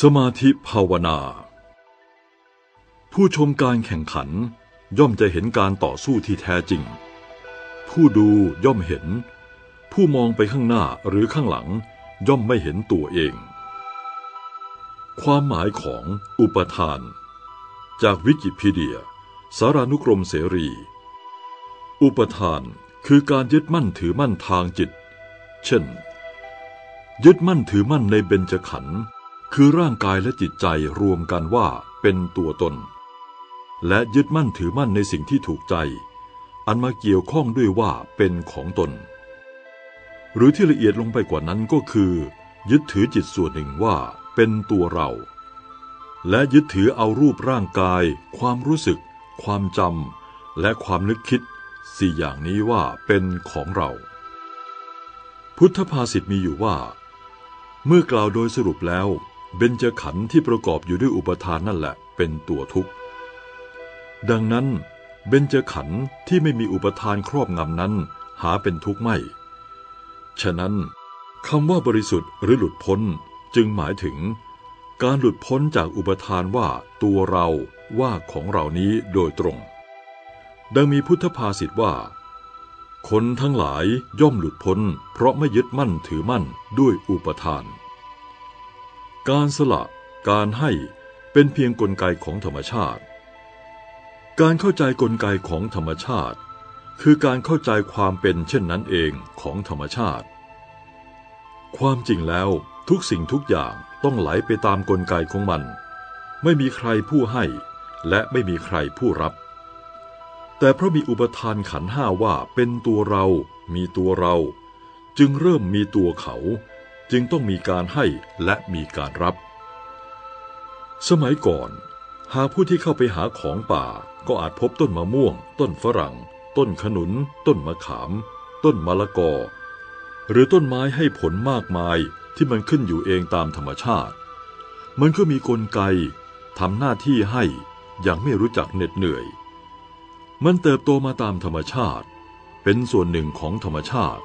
สมาธิภาวนา ผู้ชมการแข่งขันย่อมจะเห็นการต่อสู้ที่แท้จริง ผู้ดูย่อมเห็น ผู้มองไปข้างหน้าหรือข้างหลังย่อมไม่เห็นตัวเอง ความหมายของอุปทาน จากวิกิพีเดีย สารานุกรมเสรี อุปทานคือการยึดมั่นถือมั่นทางจิต เช่น ยึดมั่นถือมั่นในเบญจขันธ์ คือร่างกายและจิตใจรวมกันว่าเป็นตัวตน และยึดมั่นถือมั่นในสิ่งที่ถูกใจ อันมาเกี่ยวข้องด้วยว่าเป็นของตน หรือที่ละเอียดลงไปกว่านั้นก็คือ ยึดถือจิตส่วนหนึ่งว่าเป็นตัวเรา และยึดถือเอารูปร่างกาย ความรู้สึก ความจำและความนึกคิดสี่อย่างนี้ว่าเป็นของเรา พุทธภาษิตมีอยู่ว่า เมื่อกล่าวโดยสรุปแล้ว เบญจขันธ์ที่ประกอบอยู่ด้วยอุปทานนั่นแหละ เป็นตัวทุกข์ ดังนั้น เบญจขันธ์ที่ไม่มีอุปทานครอบงำนั้น หาเป็นทุกข์ไม่ ฉะนั้นคำว่าบริสุทธิ์หรือหลุดพ้นจึงหมายถึง การหลุดพ้นจากอุปทานว่าตัวเราว่าของเรานี้โดยตรง ดังมีพุทธภาษิตว่า คนทั้งหลายย่อมหลุดพ้น เพราะไม่ยึดมั่นถือมั่นด้วยอุปทาน การสละ การให้เป็นเพียงกลไกของธรรมชาติ การเข้าใจกลไกของธรรมชาติ คือการเข้าใจความเป็นเช่นนั้นเองของธรรมชาติ ความจริงแล้วทุกสิ่งทุกอย่างต้องไหลไปตามกลไกของมัน ไม่มีใครผู้ให้ และไม่มีใครผู้รับ แต่เพราะมีอุปทานขันห้าว่าเป็นตัวเรา มีตัวเรา จึงเริ่มมีตัวเขา จึงต้องมีการให้และมีการรับ สมัยก่อน หากผู้ที่เข้าไปหาของป่าก็อาจพบต้นมะม่วง ต้นฝรั่ง ต้นขนุน ต้นมะขาม ต้นมะละกอ หรือต้นไม้ให้ผลมากมายที่มันขึ้นอยู่เองตามธรรมชาติ มันก็มีกลไกทำหน้าที่ให้อย่างไม่รู้จักเหน็ดเหนื่อย มันเติบโตมาตามธรรมชาติ เป็นส่วนหนึ่งของธรรมชาติ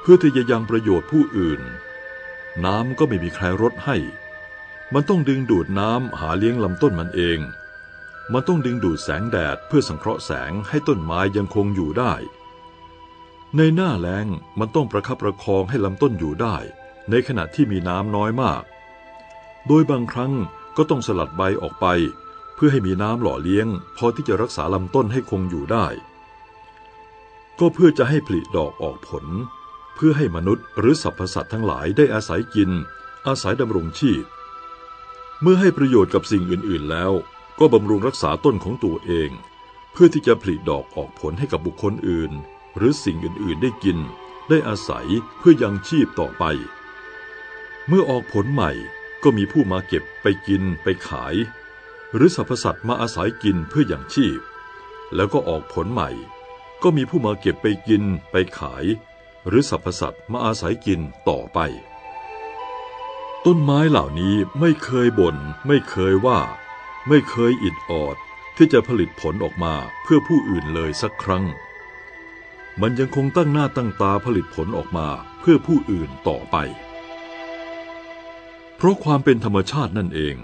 เพื่อที่จะยังประโยชน์ผู้อื่น น้ำก็ไม่มีใครรดให้ มันต้องดึงดูดน้ำหาเลี้ยงลำต้นมันเอง มันต้องดึงดูดแสงแดดเพื่อสังเคราะห์แสงให้ต้นไม้ยังคงอยู่ได้ ในหน้าแล้งมันต้องประคับประคองให้ลำต้นอยู่ได้ ในขณะที่มีน้ำน้อยมาก โดยบางครั้งก็ต้องสลัดใบออกไป เพื่อให้มีน้ำหล่อเลี้ยง พอที่จะรักษาลำต้นให้คงอยู่ได้ ก็เพื่อจะให้ผลิดอกออกผล พื่อให้มนุษย์หรือสรรพสัตว์ทั้งหลายได้อาศัยกิน อาศัยดำรงชีพ เมื่อให้ประโยชน์กับสิ่งอื่น ๆ แล้ว ก็บำรุงรักษาต้นของตัวเอง เพื่อที่จะผลิดอกออกผลให้กับบุคคลอื่น หรือสิ่งอื่น ๆ ได้กิน ได้อาศัยเพื่อยังชีพต่อไป เมื่อออกผลใหม่ก็มีผู้มาเก็บไปกินไปขาย หรือสรรพสัตว์มาอาศัยกินเพื่อยังชีพ แล้วก็ออกผลใหม่ ก็มีผู้มาเก็บไปกินไปขาย หรือสรรพสัตว์มาอาศัยกินต่อไป ต้นไม้เหล่านี้ไม่เคยบน่นไม่เคยว่า ไม่เคยอิดออดที่จะผลิตผลออกมาเพื่อผู้อื่นเลยสักครั้ง มันยังคงตั้งหน้าตั้งตาผลิตผลออกมาเพื่อผู้อื่นต่อไป เพราะความเป็นธรรมชาตินั่นเอง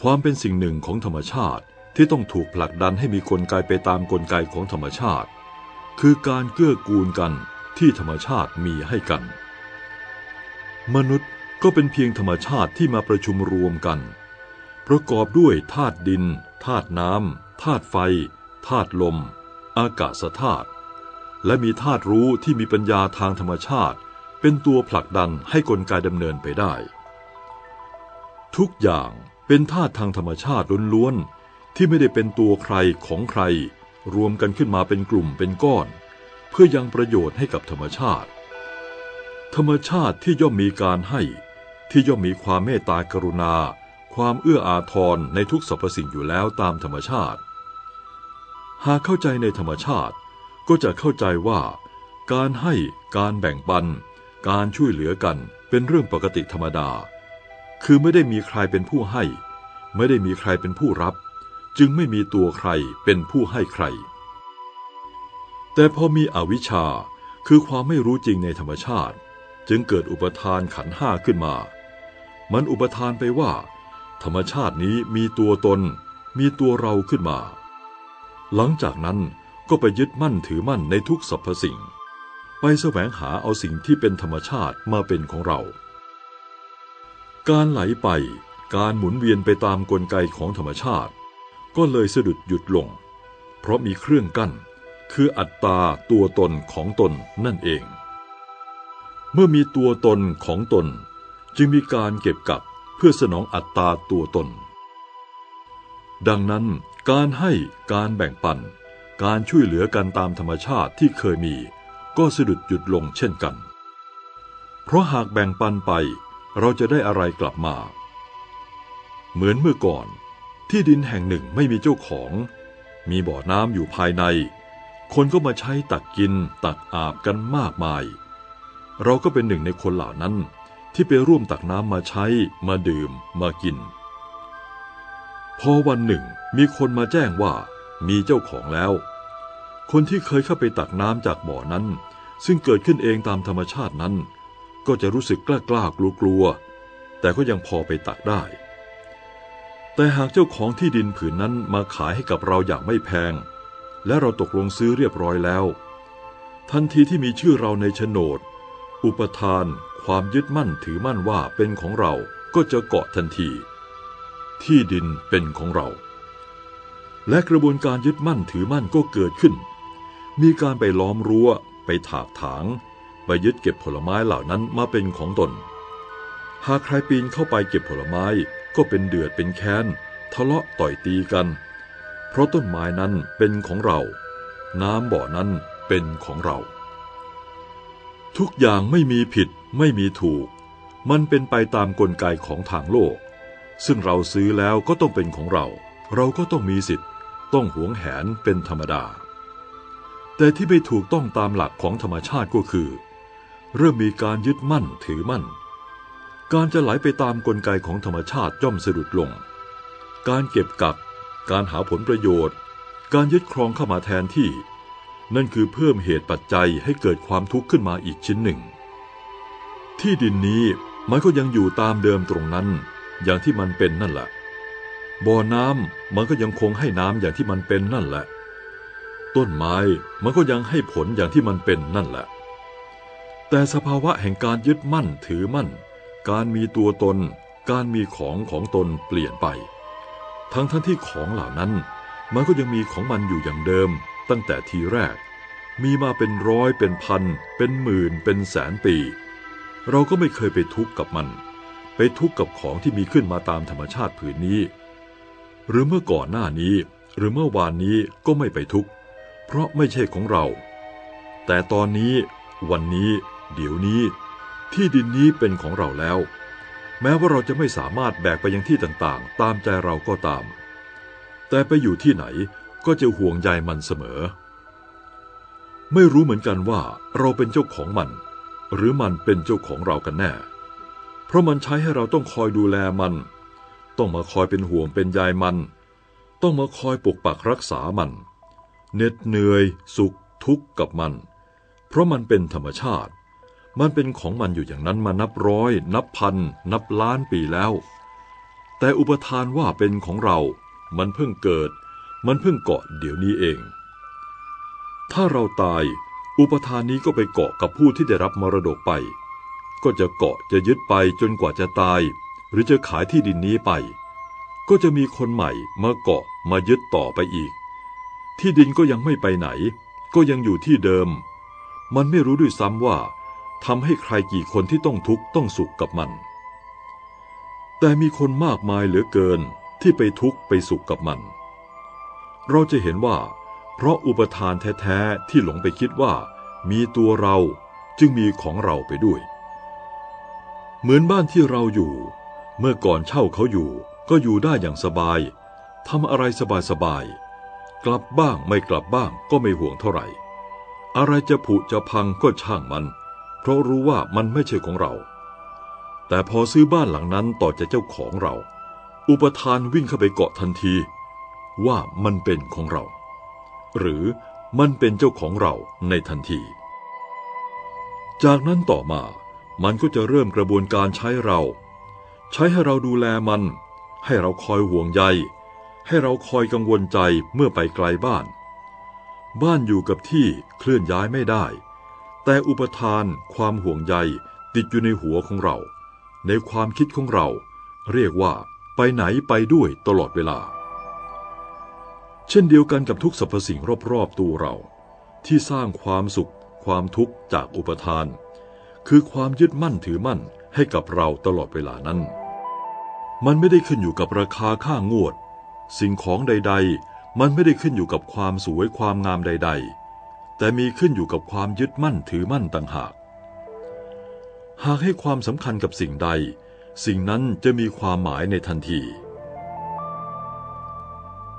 ความเป็นสิ่งหนึ่งของธรรมชาติที่ต้องถูกผลักดันให้มีกลไกไปตามกลไกของธรรมชาติ คือการเกื้อกูลกัน ที่ธรรมชาติมีให้กัน มนุษย์ก็เป็นเพียงธรรมชาติที่มาประชุมรวมกัน ประกอบด้วยธาตุดินธาตุน้ำธาตุไฟธาตุลม อากาศธาตุและมีธาตุรู้ที่มีปัญญาทางธรรมชาติ เป็นตัวผลักดันให้กลไกดำเนินไปได้ ทุกอย่างเป็นธาตุทางธรรมชาติล้วนๆที่ไม่ได้เป็นตัวใครของใคร รวมกันขึ้นมาเป็นกลุ่มเป็นก้อน เพื่อยังประโยชน์ให้กับธรรมชาติ ธรรมชาติที่ย่อมมีการให้ ที่ย่อมมีความเมตตากรุณา ความเอื้ออาทรในทุกสรรพสิ่งอยู่แล้วตามธรรมชาติ หากเข้าใจในธรรมชาติก็จะเข้าใจว่าการให้การแบ่งปัน การช่วยเหลือกันเป็นเรื่องปกติธรรมดา คือไม่ได้มีใครเป็นผู้ให้ ไม่ได้มีใครเป็นผู้รับ จึงไม่มีตัวใครเป็นผู้ให้ใคร แต่พอมีอวิชชาคือความไม่รู้จริงในธรรมชาติ จึงเกิดอุปทานขันห้าขึ้นมา มันอุปทานไปว่า ธรรมชาตินี้มีตัวตน มีตัวเราขึ้นมา หลังจากนั้นก็ไปยึดมั่นถือมั่นในทุกสรรพสิ่ง ไปแสวงหาเอาสิ่งที่เป็นธรรมชาติมาเป็นของเรา การไหลไปการหมุนเวียนไปตามกลไกของธรรมชาติ ก็เลยสะดุดหยุดลง เพราะมีเครื่องกั้น คืออัตตาตัวตนของตนนั่นเอง เมื่อมีตัวตนของตน จึงมีการเก็บกักเพื่อสนองอัตตาตัวตน ดังนั้นการให้การแบ่งปัน การช่วยเหลือกันตามธรรมชาติที่เคยมี ก็สะดุดหยุดลงเช่นกัน เพราะหากแบ่งปันไปเราจะได้อะไรกลับมา เหมือนเมื่อก่อนที่ดินแห่งหนึ่งไม่มีเจ้าของ มีบ่อน้ำอยู่ภายใน คนก็มาใช้ตักกินตักอาบกันมากมาย เราก็เป็นหนึ่งในคนเหล่านั้น ที่ไปร่วมตักน้ำมาใช้ มาดื่ม มากิน พอวันหนึ่ง มีคนมาแจ้งว่า มีเจ้าของแล้ว คนที่เคยเข้าไปตักน้ำจากบ่อนั้น ซึ่งเกิดขึ้นเองตามธรรมชาตินั้น ก็จะรู้สึกกล้ากล้ากลัวกลัว แต่ก็ยังพอไปตักได้ แต่หากเจ้าของที่ดินผืนนั้นมาขายให้กับเราอย่างไม่แพง และเราตกลงซื้อเรียบร้อยแล้ว ทันทีที่มีชื่อเราในโฉนด อุปทานความยึดมั่นถือมั่นว่าเป็นของเราก็จะเกาะทันที ที่ดินเป็นของเรา และกระบวนการยึดมั่นถือมั่นก็เกิดขึ้น มีการไปล้อมรั้ว ไปถากถาง ไปยึดเก็บผลไม้เหล่านั้นมาเป็นของตน หากใครปีนเข้าไปเก็บผลไม้ก็เป็นเดือดเป็นแค้น ทะเลาะต่อยตีกัน เพราะต้นไม้นั้นเป็นของเรา น้ำบ่อนั้นเป็นของเรา ทุกอย่างไม่มีผิดไม่มีถูก มันเป็นไปตามกลไกของทางโลก ซึ่งเราซื้อแล้วก็ต้องเป็นของเรา เราก็ต้องมีสิทธิ์ ต้องหวงแหนเป็นธรรมดา แต่ที่ไม่ถูกต้องตามหลักของธรรมชาติก็คือ เริ่มมีการยึดมั่นถือมั่น การจะไหลไปตามกลไกของธรรมชาติย่อมสะดุดลง การเก็บกัก การหาผลประโยชน์ การยึดครองเข้ามาแทนที่ นั่นคือเพิ่มเหตุปัจจัยให้เกิดความทุกข์ขึ้นมาอีกชิ้นหนึ่ง ที่ดินนี้มันก็ยังอยู่ตามเดิมตรงนั้น อย่างที่มันเป็นนั่นแหละบ่อน้ำมันก็ยังคงให้น้ำอย่างที่มันเป็นนั่นแหละ ต้นไม้มันก็ยังให้ผลอย่างที่มันเป็นนั่นแหละ แต่สภาวะแห่งการยึดมั่นถือมั่น การมีตัวตน การมีของของตนเปลี่ยนไป ทั้งทั้งที่ของเหล่านั้น มันก็ยังมีของมันอยู่อย่างเดิม ตั้งแต่ทีแรก มีมาเป็นร้อยเป็นพัน เป็นหมื่น เป็นแสนปี เราก็ไม่เคยไปทุกข์กับมัน ไปทุกข์กับของที่มีขึ้นมาตามธรรมชาติผืนนี้ หรือเมื่อก่อนหน้านี้ หรือเมื่อวานนี้ก็ไม่ไปทุกข์เพราะไม่ใช่ของเรา แต่ตอนนี้ วันนี้ เดี๋ยวนี้ ที่ดินนี้เป็นของเราแล้ว แม้ว่าเราจะไม่สามารถแบกไปยังที่ต่างๆ ตามใจเราก็ตาม แต่ไปอยู่ที่ไหนก็จะห่วงใยมันเสมอ ไม่รู้เหมือนกันว่าเราเป็นเจ้าของมัน หรือมันเป็นเจ้าของเรากันแน่ เพราะมันใช้ให้เราต้องคอยดูแลมัน ต้องมาคอยเป็นห่วงเป็นใยมัน ต้องมาคอยปกปักรักษามัน เหน็ดเหนื่อย สุขทุกข์กับมัน เพราะมันเป็นธรรมชาติ มันเป็นของมันอยู่อย่างนั้นมานับร้อย นับพัน นับล้านปีแล้ว แต่อุปทานว่าเป็นของเรา มันเพิ่งเกิด มันเพิ่งเกาะเดี๋ยวนี้เอง ถ้าเราตาย อุปทานนี้ก็ไปเกาะกับผู้ที่ได้รับมรดกไป ก็จะเกาะจะยึดไปจนกว่าจะตาย หรือจะขายที่ดินนี้ไป ก็จะมีคนใหม่มาเกาะมายึดต่อไปอีก ที่ดินก็ยังไม่ไปไหน ก็ยังอยู่ที่เดิม มันไม่รู้ด้วยซ้ำว่า ทำให้ใครกี่คนที่ต้องทุกข์ต้องสุขกับมัน แต่มีคนมากมายเหลือเกินที่ไปทุกข์ไปสุขกับมัน เราจะเห็นว่า เพราะอุปทานแท้ๆที่หลงไปคิดว่า มีตัวเราจึงมีของเราไปด้วย เหมือนบ้านที่เราอยู่ เมื่อก่อนเช่าเขาอยู่ก็อยู่ได้อย่างสบายทำอะไรสบายๆกลับบ้างไม่กลับบ้างก็ไม่ห่วงเท่าไหร่ อะไรจะผุจะพังก็ช่างมัน ราะรู้ว่ามันไม่ใช่ของเรา แต่พอซื้อบ้านหลังนั้นต่อจากเจ้าของเรา อุปทานวิ่งเข้าไปเกาะทันที ว่ามันเป็นของเรา หรือมันเป็นเจ้าของเราในทันที จากนั้นต่อมามันก็จะเริ่มกระบวนการใช้เรา ใช้ให้เราดูแลมัน ให้เราคอยห่วงใย ให้เราคอยกังวลใจเมื่อไปไกลบ้าน บ้านอยู่กับที่เคลื่อนย้ายไม่ได้ แต่อุปทานความห่วงใยติดอยู่ในหัวของเรา ในความคิดของเรา เรียกว่า ไปไหนไปด้วยตลอดเวลา เช่นเดียวกันกับทุกสรรพสิ่งรอบๆตัวเรา ที่สร้างความสุข ความทุกข์จากอุปทาน คือความยึดมั่นถือมั่นให้กับเราตลอดเวลานั้น มันไม่ได้ขึ้นอยู่กับราคาค่างวด สิ่งของใด ๆ มันไม่ได้ขึ้นอยู่กับความสวยความงามใด ๆ แต่มีขึ้นอยู่กับความยึดมั่นถือมั่นต่างหาก หากให้ความสำคัญกับสิ่งใด สิ่งนั้นจะมีความหมายในทันที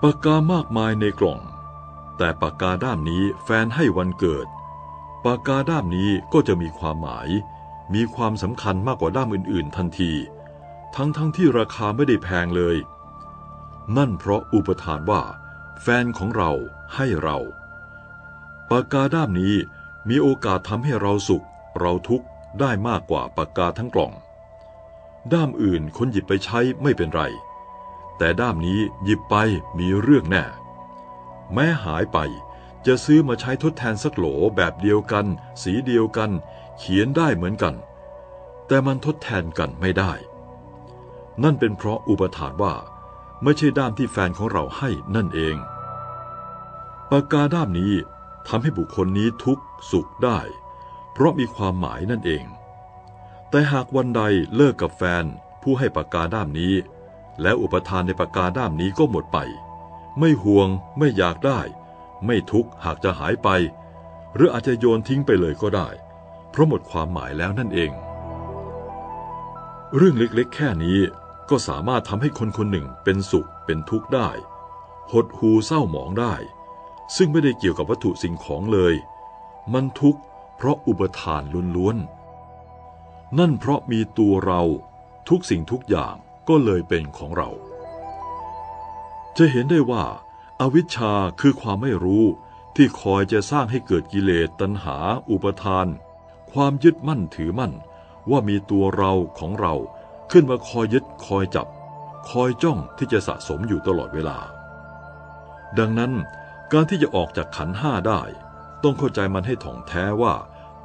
ปากกามากมายในกล่อง แต่ปากกาด้ามนี้แฟนให้วันเกิด ปากกาด้ามนี้ก็จะมีความหมาย มีความสำคัญมากกว่าด้ามอื่น ๆ ทันที ทั้งๆทที่ราคาไม่ได้แพงเลย นั่นเพราะอุปทานว่า แฟนของเราให้เรา ปากกาด้ามนี้มีโอกาสทำให้เราสุข เราทุกข์ได้มากกว่าปากกาทั้งกล่อง ด้ามอื่นคนหยิบไปใช้ไม่เป็นไร แต่ด้ามนี้หยิบไปมีเรื่องแน่ แม้หายไปจะซื้อมาใช้ทดแทนสักโหลแบบเดียวกัน สีเดียวกัน เขียนได้เหมือนกัน แต่มันทดแทนกันไม่ได้ นั่นเป็นเพราะอุปทานว่า ไม่ใช่ด้ามที่แฟนของเราให้นั่นเองปากกาด้ามนี้ ทำให้บุคคลนี้ทุกข์สุขได้ เพราะมีความหมายนั่นเอง แต่หากวันใดเลิกกับแฟนผู้ให้ปากกาด้ามนี้ และอุปทานในปากกาด้ามนี้ก็หมดไป ไม่ห่วงไม่อยากได้ ไม่ทุกข์หากจะหายไป หรืออาจจะโยนทิ้งไปเลยก็ได้ เพราะหมดความหมายแล้วนั่นเอง เรื่องเล็กๆ แค่นี้ก็สามารถทำให้คนคนหนึ่งเป็นสุขเป็นทุกข์ได้ หดหูเศร้าหมองได้ ซึ่งไม่ได้เกี่ยวกับวัตถุสิ่งของเลย มันทุกข์เพราะอุปทานล้วนๆ นั่นเพราะมีตัวเราทุกสิ่งทุกอย่างก็เลยเป็นของเรา จะเห็นได้ว่าอาวิชชาคือความไม่รู้ที่คอยจะสร้างให้เกิดกิเลสตัณหา อุปทาน ความยึดมั่นถือมั่น ว่ามีตัวเราของเราขึ้นมาคอยยึดคอยจับ คอยจ้องที่จะสะสมอยู่ตลอดเวลา ดังนั้น การที่จะออกจากขันห้าได้ ต้องเข้าใจมันให้ถ่องแท้ว่า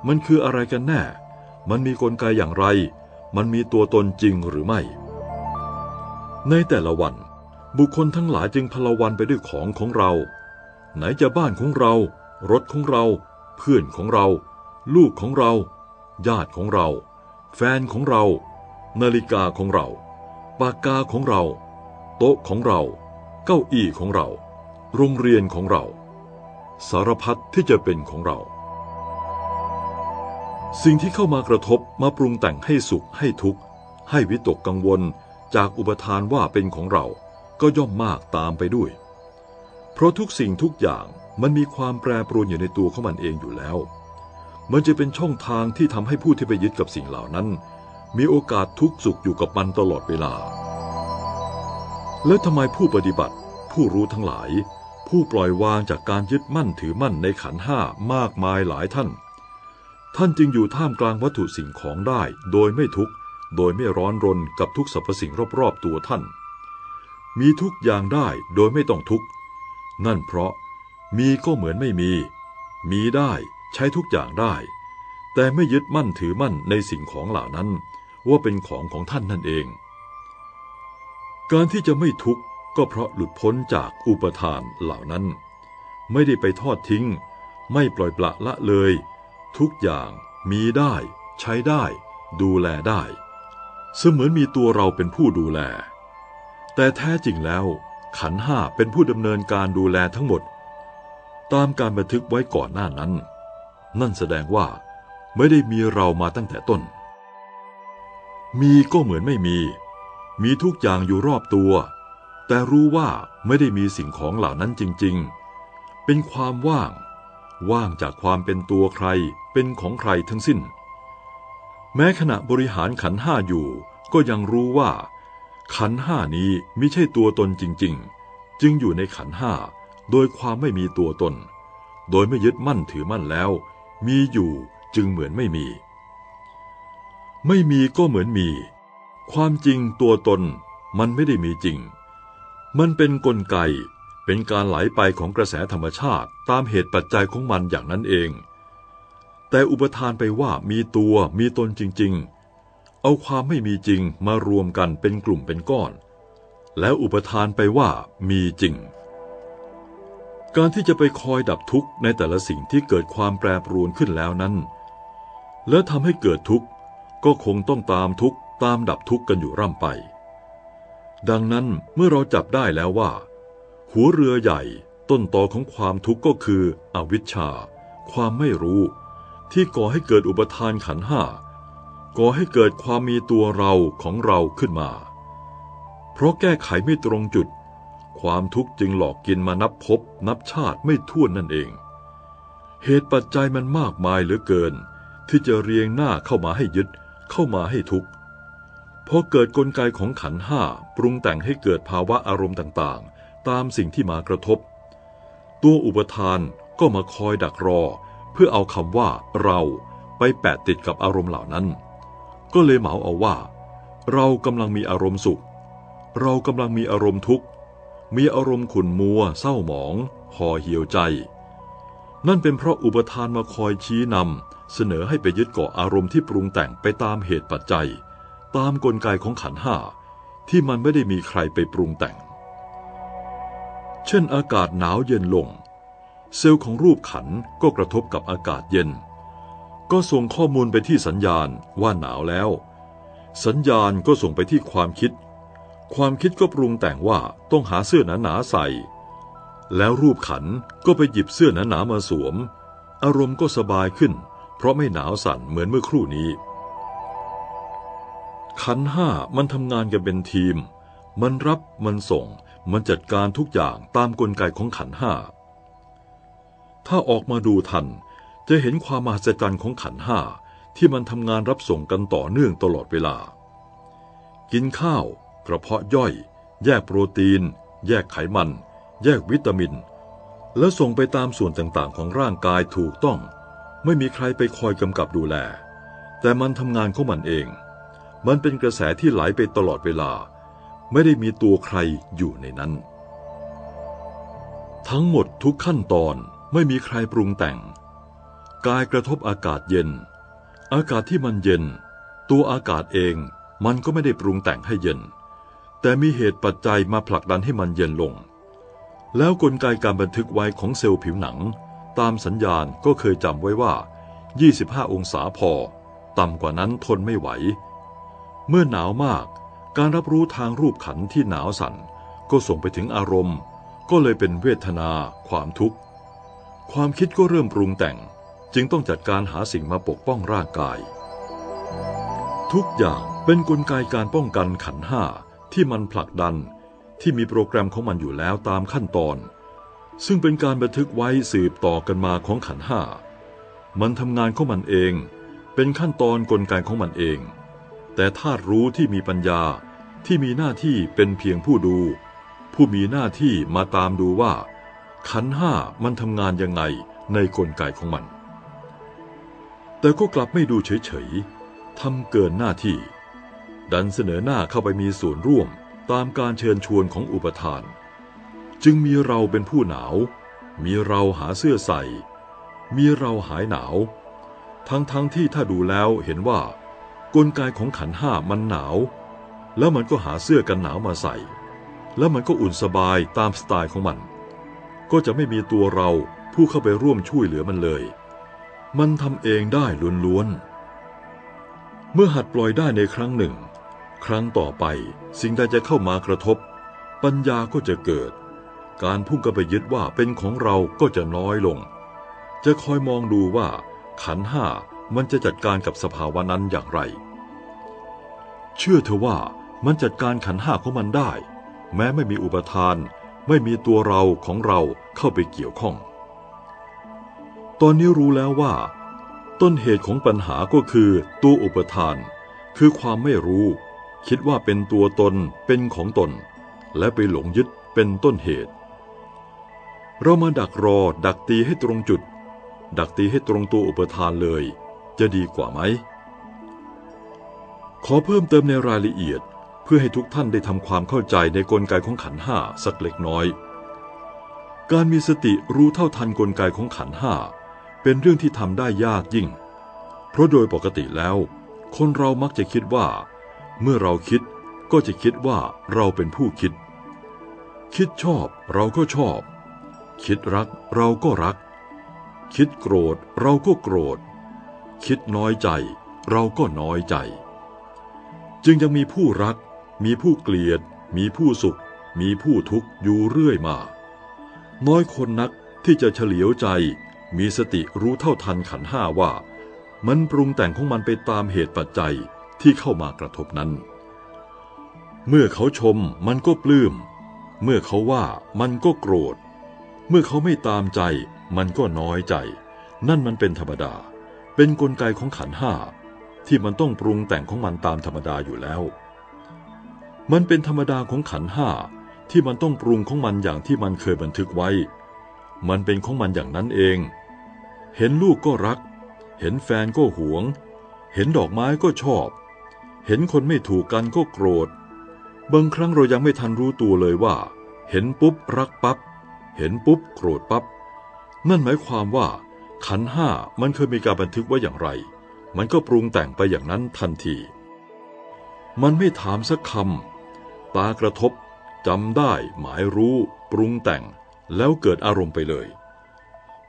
มันคืออะไรกันแน่ มันมีกลไกอย่างไร มันมีตัวตนจริงหรือไม่ ในแต่ละวัน บุคคลทั้งหลายจึงพลวันไปด้วยของของเรา ไหนจะบ้านของเรา รถของเรา เพื่อนของเรา ลูกของเรา ญาติของเรา แฟนของเรา นาฬิกาของเรา ปากกาของเรา โต๊ะของเรา เก้าอี้ของเรา โรงเรียนของเรา สารพัดที่จะเป็นของเรา สิ่งที่เข้ามากระทบมาปรุงแต่งให้สุขให้ทุกข์ ให้วิตกกังวลจากอุปทานว่าเป็นของเรา ก็ย่อมมากตามไปด้วย เพราะทุกสิ่งทุกอย่างมันมีความแปรปรวนอยู่ในตัวของมันเองอยู่แล้ว มันจะเป็นช่องทางที่ทำให้ผู้ที่ไปยึดกับสิ่งเหล่านั้น มีโอกาสทุกข์สุขอยู่กับมันตลอดเวลา แล้วทำไมผู้ปฏิบัติผู้รู้ทั้งหลาย ผู้ปล่อยวางจากการยึดมั่นถือมั่นในขันห้ามากมายหลายท่าน ท่านจึงอยู่ท่ามกลางวัตถุสิ่งของได้ โดยไม่ทุกข์โดยไม่ร้อนรนกับทุกสรรพสิ่งรอบๆตัวท่าน มีทุกอย่างได้โดยไม่ต้องทุกข์ นั่นเพราะมีก็เหมือนไม่มี มีได้ใช้ทุกอย่างได้ แต่ไม่ยึดมั่นถือมั่นในสิ่งของเหล่านั้น ว่าเป็นของของท่านนั่นเอง การที่จะไม่ทุกข์ ก็เพราะหลุดพ้นจากอุปทานเหล่านั้น ไม่ได้ไปทอดทิ้ง ไม่ปล่อยปละละเลย ทุกอย่างมีได้ ใช้ได้ ดูแลได้ เสมือนมีตัวเราเป็นผู้ดูแล แต่แท้จริงแล้ว ขันห้าเป็นผู้ดำเนินการดูแลทั้งหมด ตามการบันทึกไว้ก่อนหน้านั้น นั่นแสดงว่า ไม่ได้มีเรามาตั้งแต่ต้น มีก็เหมือนไม่มี มีทุกอย่างอยู่รอบตัว แต่รู้ว่าไม่ได้มีสิ่งของเหล่านั้นจริง ๆ เป็นความว่าง ว่างจากความเป็นตัวใคร เป็นของใครทั้งสิ้น แม้ขณะบริหารขันห้าอยู่ ก็ยังรู้ว่า ขันห้านี้ไม่ใช่ตัวตนจริง ๆ จึงอยู่ในขันห้าโดยความไม่มีตัวตน โดยไม่ยึดมั่นถือมั่นแล้ว มีอยู่จึงเหมือนไม่มี ไม่มีก็เหมือนมี ความจริงตัวตนมันไม่ได้มีจริง มันเป็นนกลไก เป็นการไหลไปของกระแสธรรมชาติตามเหตุปัจจัยของมันอย่างนั้นเอง แต่อุปทานไปว่ามีตัวมีตนจริง ๆ เอาความไม่มีจริงมารวมกันเป็นกลุ่มเป็นก้อน แล้วอุปทานไปว่ามีจริง การที่จะไปคอยดับทุกข์ในแต่ละสิ่งที่เกิดความแปรปรวนขึ้นแล้วนั้น แล้วทำให้เกิดทุกข์ก็คงต้องตามทุกข์ตามดับทุกข์กันอยู่ร่ำไป ดังนั้นเมื่อเราจับได้แล้วว่า หัวเรือใหญ่ต้นตอของความทุกข์ก็คืออวิชชา ความไม่รู้ ที่ก่อให้เกิดอุปทานขันห้าก่อให้เกิดความมีตัวเราของเราขึ้นมา เพราะแก้ไขไม่ตรงจุด ความทุกข์จึงหลอกกินมานับพบนับชาติไม่ท้วนนั่นเอง เหตุปัจจัยมันมากมายเหลือเกิน ที่จะเรียงหน้าเข้ามาให้ยึดเข้ามาให้ทุกข์ พอเกิดกลไกของขันห้าปรุงแต่งให้เกิดภาวะอารมณ์ต่างๆ ตามสิ่งที่มากระทบ ตัวอุปทานก็มาคอยดักรอ เพื่อเอาคำว่าเราไปแปะติดกับอารมณ์เหล่านั้น ก็เลยเหมาเอาว่า เรากำลังมีอารมณ์สุข เรากำลังมีอารมณ์ทุกข์ มีอารมณ์ขุ่นมัว เศร้าหมองห่อเหี่ยวใจ นั่นเป็นเพราะอุปทานมาคอยชี้นำเสนอให้ไปยึดเกาะอารมณ์ที่ปรุงแต่งไปตามเหตุปัจจัย ตามกลไกของขันห้าที่มันไม่ได้มีใครไปปรุงแต่ง เช่นอากาศหนาวเย็นลง เซลล์ของรูปขันก็กระทบกับอากาศเย็น ก็ส่งข้อมูลไปที่สัญญาณว่าหนาวแล้ว สัญญาณก็ส่งไปที่ความคิด ความคิดก็ปรุงแต่งว่าต้องหาเสื้อหนาๆใส่ แล้วรูปขันก็ไปหยิบเสื้อหนาๆมาสวม อารมณ์ก็สบายขึ้น เพราะไม่หนาวสั่นเหมือนเมื่อครู่นี้ ขันห้ามันทำงานกันเป็นทีม มันรับมันส่ง มันจัดการทุกอย่างตามกลไกของขันห้า ถ้าออกมาดูทัน จะเห็นความมหัศจรรย์ของขันห้าที่มันทำงานรับส่งกันต่อเนื่องตลอดเวลา กินข้าว กระเพาะย่อย แยกโปรตีน แยกไขมัน แยกวิตามิน แล้วส่งไปตามส่วนต่างๆ ของร่างกายถูกต้อง ไม่มีใครไปคอยกำกับดูแล แต่มันทำงานของมันเอง มันเป็นกระแสที่ไหลไปตลอดเวลา ไม่ได้มีตัวใครอยู่ในนั้น ทั้งหมดทุกขั้นตอนไม่มีใครปรุงแต่ง กายกระทบอากาศเย็น อากาศที่มันเย็น ตัวอากาศเองมันก็ไม่ได้ปรุงแต่งให้เย็น แต่มีเหตุปัจจัยมาผลักดันให้มันเย็นลง แล้วกลไกการบันทึกไว้ของเซลล์ผิวหนัง ตามสัญญาณก็เคยจำไว้ว่า 25 องศาพอ ต่ำกว่านั้นทนไม่ไหว เมื่อหนาวมาก การรับรู้ทางรูปขันที่หนาวสั่น ก็ส่งไปถึงอารมณ์ ก็เลยเป็นเวทนา ความทุกข์ ความคิดก็เริ่มปรุงแต่ง จึงต้องจัดการหาสิ่งมาปกป้องร่างกาย ทุกอย่างเป็นนกลไกการป้องกันขันห้าที่มันผลักดันที่มีโปรแกรมของมันอยู่แล้วตามขั้นตอน ซึ่งเป็นการบันทึกไว้สืบต่อกันมาของขันห้ามันทำงานของมันเอง เป็นขั้นตอนกลไกของมันเอง แต่ธาตุรู้ที่มีปัญญาที่มีหน้าที่เป็นเพียงผู้ดู ผู้มีหน้าที่มาตามดูว่า ขันห้ามันทำงานยังไงในกลไกของมัน แต่ก็กลับไม่ดูเฉยๆทำเกินหน้าที่ ดันเสนอหน้าเข้าไปมีส่วนร่วมตามการเชิญชวนของอุปทาน จึงมีเราเป็นผู้หนาว มีเราหาเสื้อใส่ มีเราหายหนาว ทั้งๆทที่ถ้าดูแล้วเห็นว่า กลไกของขันห้ามันหนาว แล้วมันก็หาเสื้อกันหนาวมาใส่ แล้วมันก็อุ่นสบายตามสไตล์ของมัน ก็จะไม่มีตัวเราผู้เข้าไปร่วมช่วยเหลือมันเลย มันทำเองได้ล้วนๆ เมื่อหัดปล่อยได้ในครั้งหนึ่ง ครั้งต่อไปสิ่งใดจะเข้ามากระทบ ปัญญาก็จะเกิด การพุ่งกระไปยึดว่าเป็นของเราก็จะน้อยลง จะคอยมองดูว่าขันห้า มันจะจัดการกับสภาวะนั้นอย่างไร เชื่อเถอว่ามันจัดการขันห้าของมันได้ แม้ไม่มีอุปทาน ไม่มีตัวเราของเราเข้าไปเกี่ยวข้อง ตอนนี้รู้แล้วว่า ต้นเหตุของปัญหาก็คือตัวอุปทาน คือความไม่รู้ คิดว่าเป็นตัวตนเป็นของตน และไปหลงยึดเป็นต้นเหตุ เรามาดักรอดักตีให้ตรงจุด ดักตีให้ตรงตัวอุปทานเลย จะดีกว่าไหม ขอเพิ่มเติมในรายละเอียดเพื่อให้ทุกท่านได้ทำความเข้าใจในกลไกของขันห้าสักเล็กน้อย การมีสติรู้เท่าทันกลไกของขันห้าเป็นเรื่องที่ทำได้ยากยิ่ง เพราะโดยปกติแล้ว คนเรามักจะคิดว่า เมื่อเราคิดก็จะคิดว่าเราเป็นผู้คิด คิดชอบเราก็ชอบ คิดรักเราก็รัก คิดโกรธเราก็โกรธ คิดน้อยใจ เราก็น้อยใจ จึงยังมีผู้รัก มีผู้เกลียด มีผู้สุข มีผู้ทุกข์อยู่เรื่อยมา น้อยคนนักที่จะเฉลียวใจ มีสติรู้เท่าทันขันห้าว่า มันปรุงแต่งของมันไปตามเหตุปัจจัยที่เข้ามากระทบนั้น เมื่อเขาชมมันก็ปลื้ม เมื่อเขาว่ามันก็โกรธ เมื่อเขาไม่ตามใจมันก็น้อยใจ นั่นมันเป็นธรรมดา เป็นนกลไกของขันห้าที่มันต้องปรุงแต่งของมันตามธรรมดาอยู่แล้ว มันเป็นธรรมดาของขันห้าที่มันต้องปรุงของมันอย่างที่มันเคยบันทึกไว้ มันเป็นของมันอย่างนั้นเอง เห็นลูกก็รัก เห็นแฟนก็หวง เห็นดอกไม้ก็ชอบ เห็นคนไม่ถูกกันก็โกรธ บางครั้งเรายังไม่ทันรู้ตัวเลยว่า เห็นปุ๊บรักปับ๊บ เห็นปุ๊บโกรธปับ๊บ นั่นหมายความว่า ขันห้ามันเคยมีการบันทึกไว้อย่างไร มันก็ปรุงแต่งไปอย่างนั้นทันที มันไม่ถามสักคำตากระทบจำได้หมายรู้ ปรุงแต่งแล้วเกิดอารมณ์ไปเลย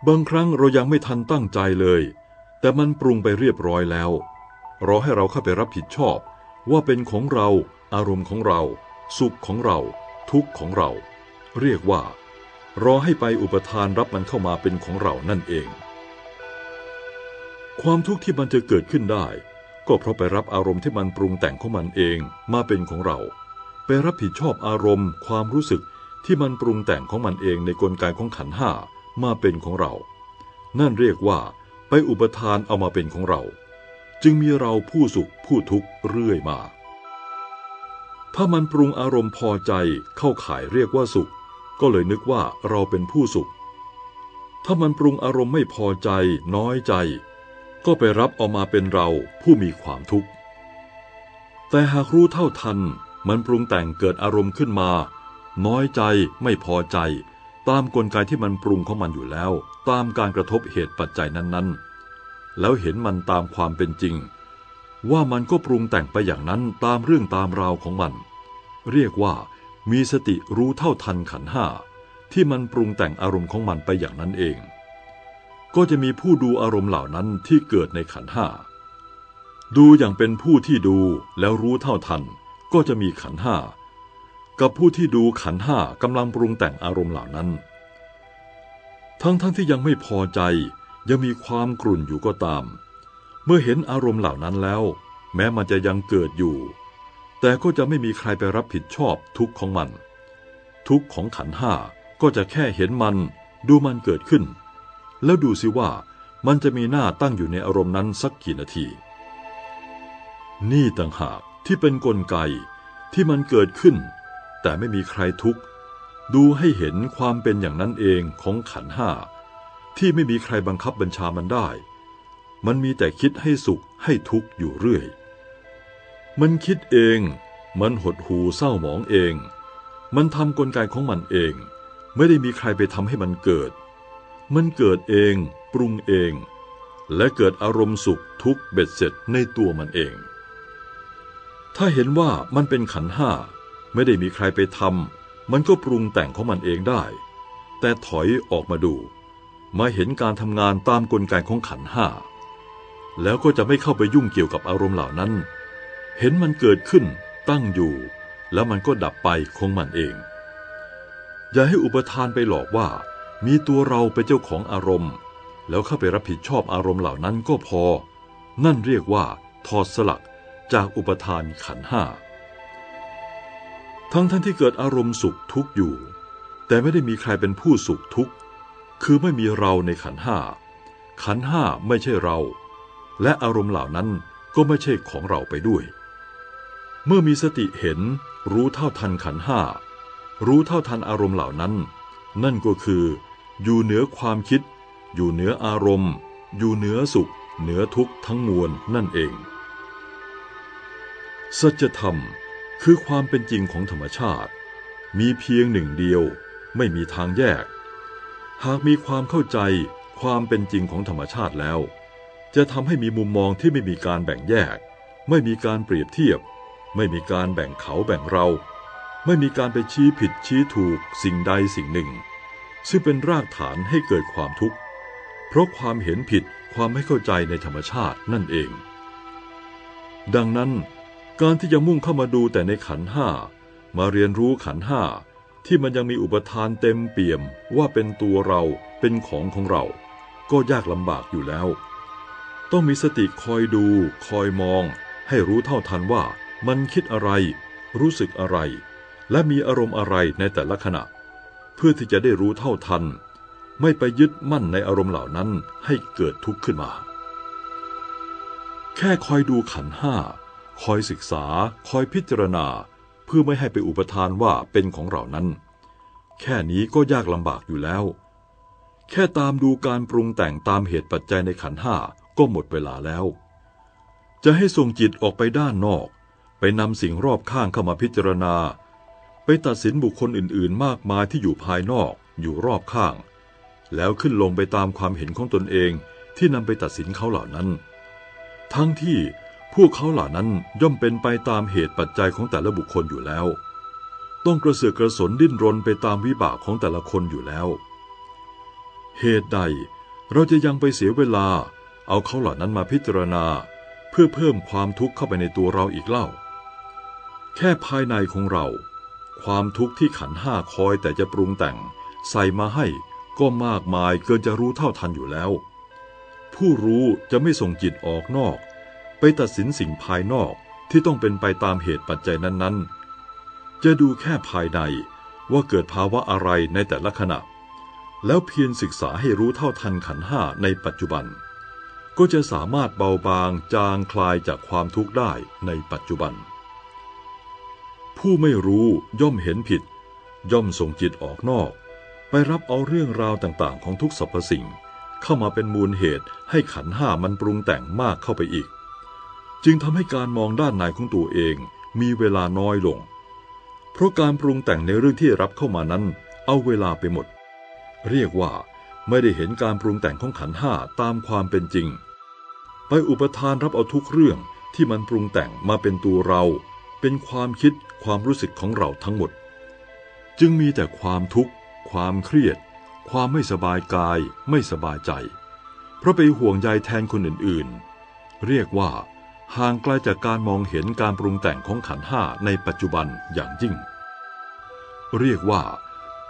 บางครั้งเรายังไม่ทันตั้งใจเลย แต่มันปรุงไปเรียบร้อยแล้ว รอให้เราเข้าไปรับผิดชอบ ว่าเป็นของเราอารมณ์ของเรา สุขของเรา ทุกข์ของเรา เรียกว่า รอให้ไปอุปทานรับมันเข้ามาเป็นของเรานั่นเอง ความทุกข์ที่มันจะเกิดขึ้นได้ ก็เพราะไปรับอารมณ์ที่มันปรุงแต่งของมันเองมาเป็นของเรา ไปรับผิดชอบอารมณ์ ความรู้สึกที่มันปรุงแต่งของมันเองในกลไกของขันห้ามาเป็นของเรา นั่นเรียกว่า ไปอุปทานเอามาเป็นของเรา จึงมีเราผู้สุขผู้ทุกข์เรื่อยมา ถ้ามันปรุงอารมณ์พอใจเข้าข่ายเรียกว่าสุข ก็เลยนึกว่าเราเป็นผู้สุข ถ้ามันปรุงอารมณ์ไม่พอใจ น้อยใจ ก็ไปรับเอามาเป็นเราผู้มีความทุกข์ แต่หากรู้เท่าทันมันปรุงแต่งเกิดอารมณ์ขึ้นมา น้อยใจไม่พอใจ ตามกลไกที่มันปรุงของมันอยู่แล้ว ตามการกระทบเหตุปัจจัยนั้นๆ แล้วเห็นมันตามความเป็นจริง ว่ามันก็ปรุงแต่งไปอย่างนั้นตามเรื่องตามราวของมัน เรียกว่ามีสติรู้เท่าทันขันห้าที่มันปรุงแต่งอารมณ์ของมันไปอย่างนั้นเอง ก็จะมีผู้ดูอารมณ์เหล่านั้นที่เกิดในขันห้า ดูอย่างเป็นผู้ที่ดูแล้วรู้เท่าทัน ก็จะมีขันห้า กับผู้ที่ดูขันห้ากำลังปรุงแต่งอารมณ์เหล่านั้น ทั้งทั้งที่ยังไม่พอใจยังมีความกลุ่นอยู่ก็ตาม เมื่อเห็นอารมณ์เหล่านั้นแล้ว แม้มันจะยังเกิดอยู่ แต่ก็จะไม่มีใครไปรับผิดชอบทุกของมัน ทุกของขันห้าก็จะแค่เห็นมันดูมันเกิดขึ้น แล้วดูสิว่ามันจะมีหน้าตั้งอยู่ในอารมณ์นั้นสักกี่นาที นี่ต่างหากที่เป็นนกลไกที่มันเกิดขึ้น แต่ไม่มีใครทุกข์ ดูให้เห็นความเป็นอย่างนั้นเองของขันห้าที่ไม่มีใครบังคับบัญชามันได้ มันมีแต่คิดให้สุขให้ทุกข์อยู่เรื่อย มันคิดเอง มันหดหูเศร้าหมองเอง มันทำกลไกของมันเอง ไม่ได้มีใครไปทำให้มันเกิด มันเกิดเองปรุงเอง และเกิดอารมณ์สุขทุกเบ็ดเสร็จในตัวมันเอง ถ้าเห็นว่ามันเป็นขันห้าไม่ได้มีใครไปทำมันก็ปรุงแต่งของมันเองได้ แต่ถอยออกมาดู มาเห็นการทำงานตามกลไกของขันห้าแล้วก็จะไม่เข้าไปยุ่งเกี่ยวกับอารมณ์เหล่านั้น เห็นมันเกิดขึ้นตั้งอยู่ แล้วมันก็ดับไปของมันเอง อย่าให้อุปทานไปหลอกว่า มีตัวเราเป็นเจ้าของอารมณ์ แล้วเข้าไปรับผิดชอบอารมณ์เหล่านั้นก็พอ นั่นเรียกว่า ถอดสลักจากอุปทานขันห้าทั้งท่านที่เกิดอารมณ์สุขทุกข์อยู่ แต่ไม่ได้มีใครเป็นผู้สุขทุกข์ คือไม่มีเราในขันห้า ขันห้าไม่ใช่เรา และอารมณ์เหล่านั้นก็ไม่ใช่ของเราไปด้วย เมื่อมีสติเห็นรู้เท่าทันขันห้า รู้เท่าทันอารมณ์เหล่านั้น นั่นก็คือ อยู่เหนือความคิด อยู่เหนืออารมณ์ อยู่เหนือสุข เหนือทุกข์ทั้งมวลนั่นเอง สัจธรรมคือความเป็นจริงของธรรมชาติ มีเพียงหนึ่งเดียว ไม่มีทางแยก หากมีความเข้าใจความเป็นจริงของธรรมชาติแล้ว จะทำให้มีมุมมองที่ไม่มีการแบ่งแยก ไม่มีการเปรียบเทียบ ไม่มีการแบ่งเขาแบ่งเรา ไม่มีการไปชี้ผิดชี้ถูกสิ่งใดสิ่งหนึ่ง ซึ่งเป็นรากฐานให้เกิดความทุกข์ เพราะความเห็นผิดความไม่เข้าใจในธรรมชาตินั่นเอง ดังนั้น การที่จะมุ่งเข้ามาดูแต่ในขันห้ามาเรียนรู้ขันห้าที่มันยังมีอุปทานเต็มเปี่ยมว่าเป็นตัวเราเป็นของของเรา ก็ยากลำบากอยู่แล้ว ต้องมีสติคอยดู คอยมอง ให้รู้เท่าทันว่ามันคิดอะไร รู้สึกอะไร และมีอารมณ์อะไรในแต่ละขณะ เพื่อที่จะได้รู้เท่าทัน ไม่ไปยึดมั่นในอารมณ์เหล่านั้นให้เกิดทุกข์ขึ้นมา แค่คอยดูขันห้าคอยศึกษา คอยพิจารณา เพื่อไม่ให้ไปอุปทานว่าเป็นของเรานั้น แค่นี้ก็ยากลำบากอยู่แล้ว แค่ตามดูการปรุงแต่งตามเหตุปัจจัยในขันห้าก็หมดเวลาแล้ว จะให้ส่งจิตออกไปด้านนอก ไปนำสิ่งรอบข้างเข้ามาพิจารณา ไปตัดสินบุคคลอื่นๆ มากมายที่อยู่ภายนอกอยู่รอบข้าง แล้วขึ้นลงไปตามความเห็นของตนเองที่นำไปตัดสินเขาเหล่านั้น ทั้งที่พวกเขาเหล่านั้นย่อมเป็นไปตามเหตุปัจจัยของแต่ละบุคคลอยู่แล้ว ต้องกระเสือกกระสนดิ้นรนไปตามวิบากของแต่ละคนอยู่แล้ว เหตุใดเราจะยังไปเสียเวลา เอาเขาเหล่านั้นมาพิจารณา เพื่อเพิ่มความทุกข์เข้าไปในตัวเราอีกเล่า แค่ภายในของเรา ความทุกข์ที่ขันห้าคอยแต่จะปรุงแต่ง ใส่มาให้ก็มากมายเกินจะรู้เท่าทันอยู่แล้ว ผู้รู้จะไม่ส่งจิตออกนอก ไปตัดสินสิ่งภายนอกที่ต้องเป็นไปตามเหตุปัจจัยนั้นๆ จะดูแค่ภายในว่าเกิดภาวะอะไรในแต่ละขณะ แล้วเพียรศึกษาให้รู้เท่าทันขันห้าในปัจจุบัน ก็จะสามารถเบาบางจางคลายจากความทุกข์ได้ในปัจจุบัน ผู้ไม่รู้ย่อมเห็นผิด ย่อมส่งจิตออกนอก ไปรับเอาเรื่องราวต่างๆ ของทุกสรรพสิ่ง เข้ามาเป็นมูลเหตุให้ขันห้ามันปรุงแต่งมากเข้าไปอีก จึงทำให้การมองด้านในของตัวเองมีเวลาน้อยลง เพราะการปรุงแต่งในเรื่องที่รับเข้ามานั้น เอาเวลาไปหมด เรียกว่าไม่ได้เห็นการปรุงแต่งของขันห้าตามความเป็นจริง ไปอุปทานรับเอาทุกเรื่องที่มันปรุงแต่งมาเป็นตัวเรา เป็นความคิด ความรู้สึกของเราทั้งหมด จึงมีแต่ความทุกข์ ความเครียด ความไม่สบายกาย ไม่สบายใจ เพราะไปห่วงใยแทนคนอื่นๆ เรียกว่า ห่างไกลจากการมองเห็นการปรุงแต่งของขันห้าในปัจจุบันอย่างยิ่ง เรียกว่า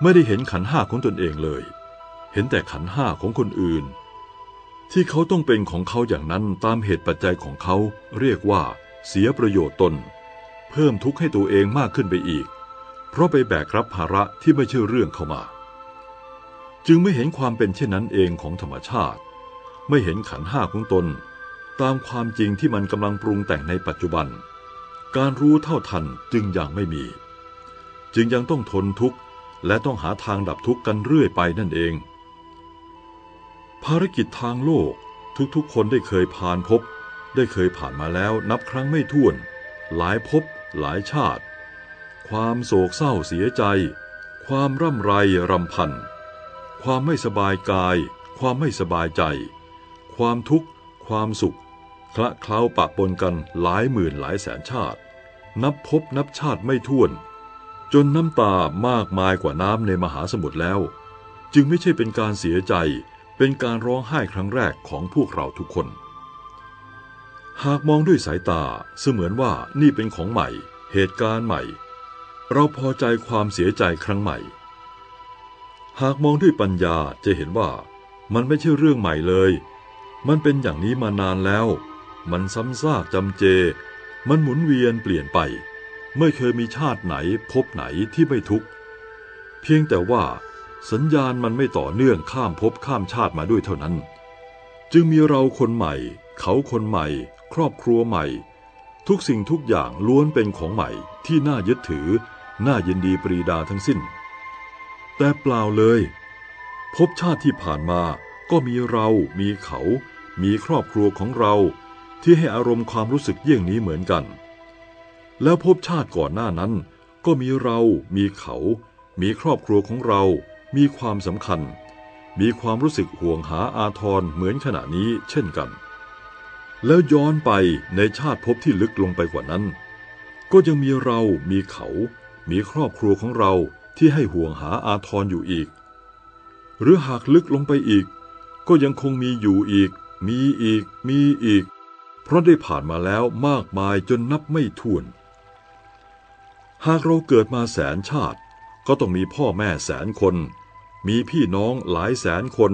ไม่ได้เห็นขันห้าของตนเองเลย เห็นแต่ขันห้าของคนอื่น ที่เขาต้องเป็นของเขาอย่างนั้นตามเหตุปัจจัยของเขา เรียกว่า เสียประโยชน์ตน เพิ่มทุกข์ให้ตัวเองมากขึ้นไปอีก เพราะไปแบกรับภาระที่ไม่ใช่เรื่องเข้ามา จึงไม่เห็นความเป็นเช่นนั้นเองของธรรมชาติ ไม่เห็นขันห้าของตน ตามความจริงที่มันกำลังปรุงแต่งในปัจจุบัน การรู้เท่าทันจึงยังไม่มี จึงยังต้องทนทุกข์และต้องหาทางดับทุกข์กันเรื่อยไปนั่นเอง ภารกิจทางโลกทุกๆ คนได้เคยผ่านพบ ได้เคยผ่านมาแล้วนับครั้งไม่ถ้วน หลายพบ หลายชาติ ความโศกเศร้าเสียใจ ความร่ำไรรำพัน ความไม่สบายกาย ความไม่สบายใจ ความทุกข์ ความสุข คละเคล้าปะปนกันหลายหมื่นหลายแสนชาติ นับพบนับชาติไม่ถ้วน จนน้ำตามากมายกว่าน้ำในมหาสมุทรแล้ว จึงไม่ใช่เป็นการเสียใจ เป็นการร้องไห้ครั้งแรกของพวกเราทุกคน หากมองด้วยสายตาเสมือนว่านี่เป็นของใหม่ เหตุการณ์ใหม่ เราพอใจความเสียใจครั้งใหม่ หากมองด้วยปัญญาจะเห็นว่า มันไม่ใช่เรื่องใหม่เลย มันเป็นอย่างนี้มานานแล้ว มันซ้ำซากจำเจ มันหมุนเวียนเปลี่ยนไป ไม่เคยมีชาติไหนพบไหนที่ไม่ทุกข์ เพียงแต่ว่า สัญญาณมันไม่ต่อเนื่องข้ามภพข้ามชาติมาด้วยเท่านั้น จึงมีเราคนใหม่ เขาคนใหม่ ครอบครัวใหม่ ทุกสิ่งทุกอย่างล้วนเป็นของใหม่ที่น่ายึดถือ น่ายินดีปรีดาทั้งสิ้น แต่เปล่าเลย พบชาติที่ผ่านมาก็มีเรา มีเขา มีครอบครัวของเรา ที่ให้อารมณ์ความรู้สึกเยี่ยงนี้เหมือนกัน แล้วพบชาติก่อนหน้านั้น ก็มีเรา มีเขา มีครอบครัวของเรา มีความสำคัญ มีความรู้สึกห่วงหาอาทรเหมือนขณะนี้เช่นกัน แล้วย้อนไปในชาติภพที่ลึกลงไปกว่านั้น ก็ยังมีเรา มีเขา มีครอบครัวของเราที่ให้ห่วงหาอาทรอยู่อีก หรือหากลึกลงไปอีก ก็ยังคงมีอยู่อีก มีอีก มีอีก เพราะได้ผ่านมาแล้วมากมายจนนับไม่ถ้วน หากเราเกิดมาแสนชาติ ก็ต้องมีพ่อแม่แสนคน มีพี่น้องหลายแสนคน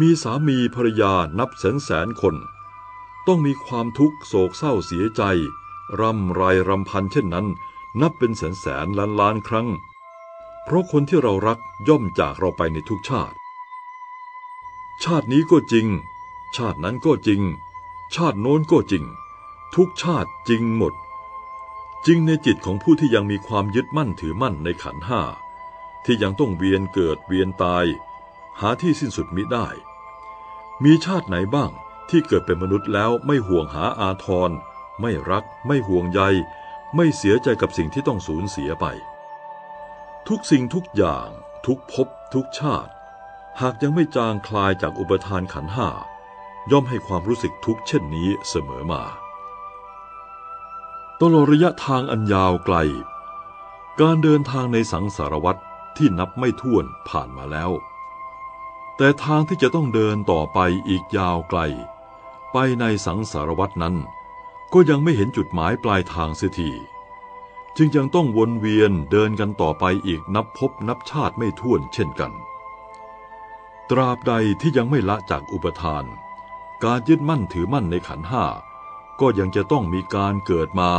มีสามีภรรยานับแสนแสนคน ต้องมีความทุกข์โศกเศร้าเสียใจ ร่ำไรรำพันเช่นนั้น นับเป็นแสนแสนล้านล้านครั้ง เพราะคนที่เรารักย่อมจากเราไปในทุกชาติ ชาตินี้ก็จริง ชาตินั้นก็จริง ชาติโน้นก็จริง ทุกชาติจริงหมด จริงในจิตของผู้ที่ยังมีความยึดมั่นถือมั่นในขันห้าที่ยังต้องเวียนเกิดเวียนตาย หาที่สิ้นสุดมิได้ มีชาติไหนบ้าง ที่เกิดเป็นมนุษย์แล้วไม่ห่วงหาอาทร ไม่รัก ไม่ห่วงใย ไม่เสียใจกับสิ่งที่ต้องสูญเสียไป ทุกสิ่งทุกอย่าง ทุกภพทุกชาติ หากยังไม่จางคลายจากอุปทานขันห้าย่อมให้ความรู้สึกทุกเช่นนี้เสมอมาตลอดระยะทางอันยาวไกล การเดินทางในสังสารวัตรที่นับไม่ถ้วนผ่านมาแล้ว แต่ทางที่จะต้องเดินต่อไปอีกยาวไกล ไปในสังสารวัตรนั้น ก็ยังไม่เห็นจุดหมายปลายทางเสียทีจึงยังต้องวนเวียนเดินกันต่อไปอีกนับพบนับชาติไม่ถ้วนเช่นกัน ตราบใดที่ยังไม่ละจากอุปทาน การยึดมั่นถือมั่นในขันห้าก็ยังจะต้องมีการเกิดมา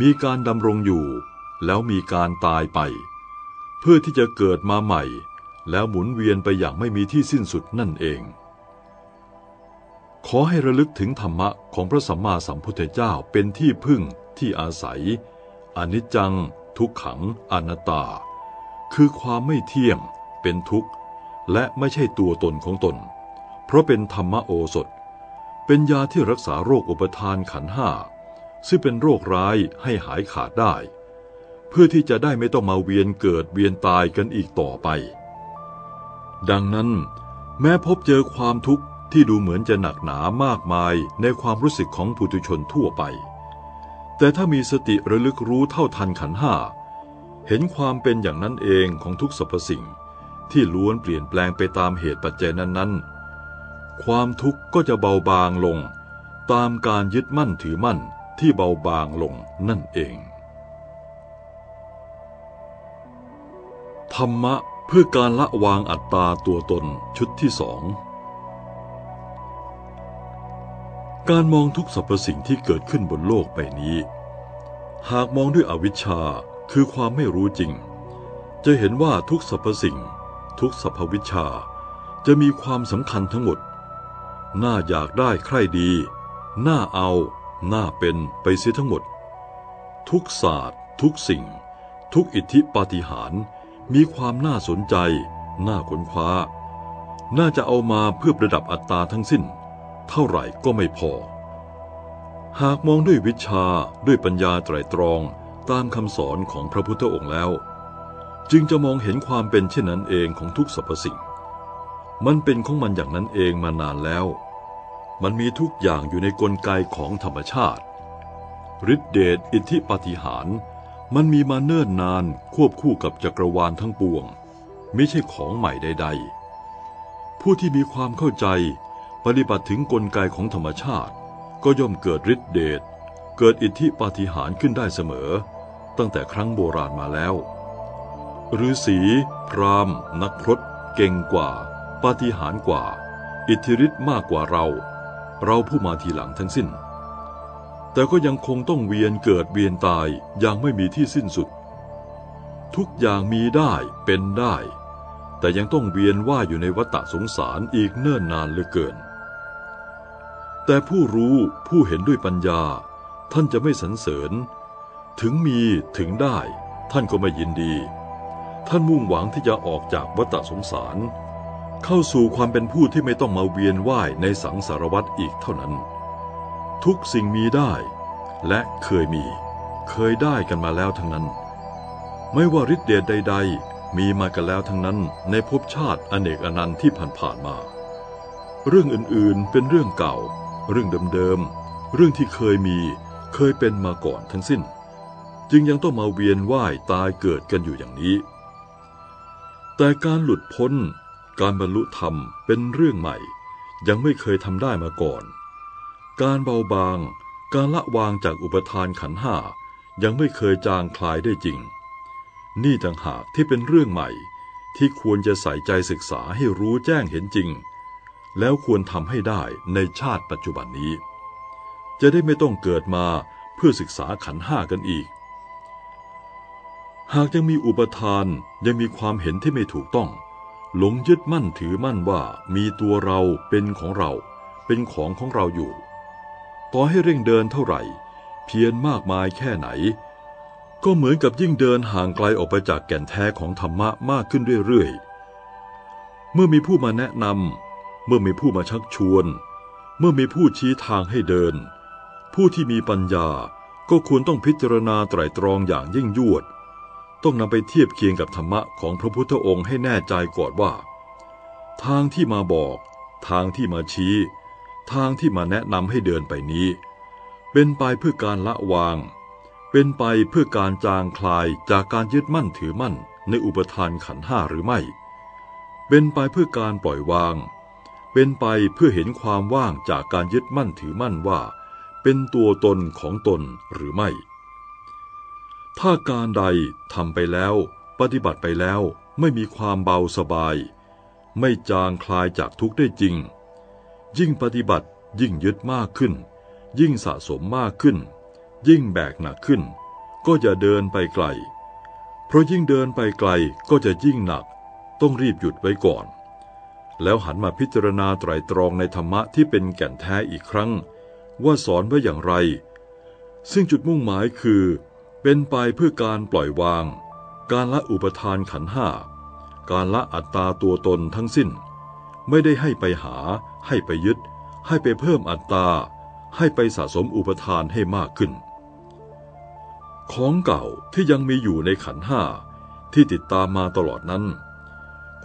มีการดำรงอยู่ แล้วมีการตายไป เพื่อที่จะเกิดมาใหม่ แล้วหมุนเวียนไปอย่างไม่มีที่สิ้นสุดนั่นเอง ขอให้ระลึกถึงธรรมะของพระสัมมาสัมพุทธเจ้าเป็นที่พึ่งที่อาศัย อนิจจัง ทุกขังอนัตตา คือความไม่เที่ยง เป็นทุกข์ และไม่ใช่ตัวตนของตน เพราะเป็นธรรมโอสถ เป็นยาที่รักษาโรคอุปทานขันห้าซึ่งเป็นโรคร้ายให้หายขาดได้ เพื่อที่จะได้ไม่ต้องมาเวียนเกิดเวียนตายกันอีกต่อไป ดังนั้น แม้พบเจอความทุกข์ ที่ดูเหมือนจะหนักหนามากมายในความรู้สึกของปุถุชนทั่วไป แต่ถ้ามีสติระลึกรู้เท่าทันขันห้า เห็นความเป็นอย่างนั้นเองของทุกสรรพสิ่ง ที่ล้วนเปลี่ยนแปลงไปตามเหตุปัจจัยนั้นๆ ความทุกข์ก็จะเบาบางลง ตามการยึดมั่นถือมั่นที่เบาบางลงนั่นเอง ธรรมะเพื่อการละวางอัตตาตัวตนชุดที่สอง การมองทุกสรรพสิ่งที่เกิดขึ้นบนโลกใบนี้ หากมองด้วยอวิชชาคือความไม่รู้จริง จะเห็นว่าทุกสรรพสิ่ง ทุกสรรพวิชา จะมีความสำคัญทั้งหมด น่าอยากได้ใคร่ดี น่าเอา น่าเป็นไปเสียทั้งหมด ทุกศาสตร์ ทุกสิ่ง ทุกอิทธิปาฏิหาริย์มีความน่าสนใจ น่าค้นคว้า น่าจะเอามาเพื่อประดับอัตตาทั้งสิ้น เท่าไหร่ก็ไม่พอ หากมองด้วยวิชาด้วยปัญญาไตรตรองตามคำสอนของพระพุทธองค์แล้ว จึงจะมองเห็นความเป็นเช่นนั้นเองของทุกสรรพสิ่ง มันเป็นของมันอย่างนั้นเองมานานแล้ว มันมีทุกอย่างอยู่ในกลไกของธรรมชาติฤทธิเดชอิทธิปฏิหารมันมีมาเนิ่นนานควบคู่กับจักรวาลทั้งปวง ไม่ใช่ของใหม่ใด ๆ ผู้ที่มีความเข้าใจ ปฏิบัติถึงกลไกของธรรมชาติ ก็ย่อมเกิดฤทธิเดชเกิดอิทธิปาฏิหาริย์ขึ้นได้เสมอ ตั้งแต่ครั้งโบราณมาแล้วฤาษีพรามนักพรตเก่งกว่า ปาฏิหาริย์กว่า อิทธิฤทธิ์มากกว่าเรา เราผู้มาทีหลังทั้งสิ้น แต่ก็ยังคงต้องเวียนเกิดเวียนตายอย่างไม่มีที่สิ้นสุด ทุกอย่างมีได้เป็นได้ แต่ยังต้องเวียนว่าอยู่ในวัฏสงสารอีกเนิ่นนานเหลือเกิน แต่ผู้รู้ผู้เห็นด้วยปัญญา ท่านจะไม่สรรเสริญ ถึงมีถึงได้ ท่านก็ไม่ยินดี ท่านมุ่งหวังที่จะออกจากวัฏสงสาร เข้าสู่ความเป็นผู้ที่ไม่ต้องมาเวียนว่ายในสังสารวัฏอีกเท่านั้น ทุกสิ่งมีได้ และเคยมี เคยได้กันมาแล้วทั้งนั้น ไม่ว่าฤทธิ์เดชใด ๆ มีมากันแล้วทั้งนั้นในภพชาติอเนกอนันต์ที่ผ่านๆมา เรื่องอื่นๆเป็นเรื่องเก่า เรื่องเดิมๆ เรื่องที่เคยมีเคยเป็นมาก่อนทั้งสิ้น จึงยังต้องมาเวียนว่ายตายเกิดกันอยู่อย่างนี้ แต่การหลุดพ้น การบรรลุธรรมเป็นเรื่องใหม่ ยังไม่เคยทำได้มาก่อน การเบาบาง การละวางจากอุปทานขันห้ายังไม่เคยจางคลายได้จริง นี่ต่างหากที่เป็นเรื่องใหม่ที่ควรจะใส่ใจศึกษาให้รู้แจ้งเห็นจริง แล้วควรทำให้ได้ในชาติปัจจุบันนี้ จะได้ไม่ต้องเกิดมาเพื่อศึกษาขันห้ากันอีก หากยังมีอุปทานยังมีความเห็นที่ไม่ถูกต้อง หลงยึดมั่นถือมั่นว่ามีตัวเราเป็นของเรา เป็นของของเราอยู่ ต่อให้เร่งเดินเท่าไหร่ เพียรมากมายแค่ไหน ก็เหมือนกับยิ่งเดินห่างไกลออกไปจากแก่นแท้ของธรรมะมากขึ้นเรื่อยๆเมื่อมีผู้มาแนะนำ เมื่อมีผู้มาชักชวน เมื่อมีผู้ชี้ทางให้เดิน ผู้ที่มีปัญญาก็ควรต้องพิจารณาไตร่ตรองอย่างยิ่งยวด ต้องนำไปเทียบเคียงกับธรรมะของพระพุทธองค์ให้แน่ใจก่อนว่า ทางที่มาบอก ทางที่มาชี้ ทางที่มาแนะนำให้เดินไปนี้ เป็นไปเพื่อการละวาง เป็นไปเพื่อการจางคลายจากการยึดมั่นถือมั่นในอุปทานขันห้าหรือไม่ เป็นไปเพื่อการปล่อยวาง เป็นไปเพื่อเห็นความว่างจากการยึดมั่นถือมั่นว่า เป็นตัวตนของตนหรือไม่ ถ้าการใดทำไปแล้ว ปฏิบัติไปแล้วไม่มีความเบาสบาย ไม่จางคลายจากทุกข์ได้จริง ยิ่งปฏิบัติยิ่งยึดมากขึ้น ยิ่งสะสมมากขึ้น ยิ่งแบกหนักขึ้น ก็จะเดินไปไกล เพราะยิ่งเดินไปไกลก็จะยิ่งหนัก ต้องรีบหยุดไว้ก่อน แล้วหันมาพิจารณาไตรตรองในธรรมะที่เป็นแก่นแท้อีกครั้ง ว่าสอนไว้อย่างไร ซึ่งจุดมุ่งหมายคือ เป็นไปเพื่อการปล่อยวาง การละอุปทานขันห้าการละอัตตาตัวตนทั้งสิ้น ไม่ได้ให้ไปหา ให้ไปยึด ให้ไปเพิ่มอัตตา ให้ไปสะสมอุปทานให้มากขึ้น ของเก่าที่ยังมีอยู่ในขันห้าที่ติดตามมาตลอดนั้น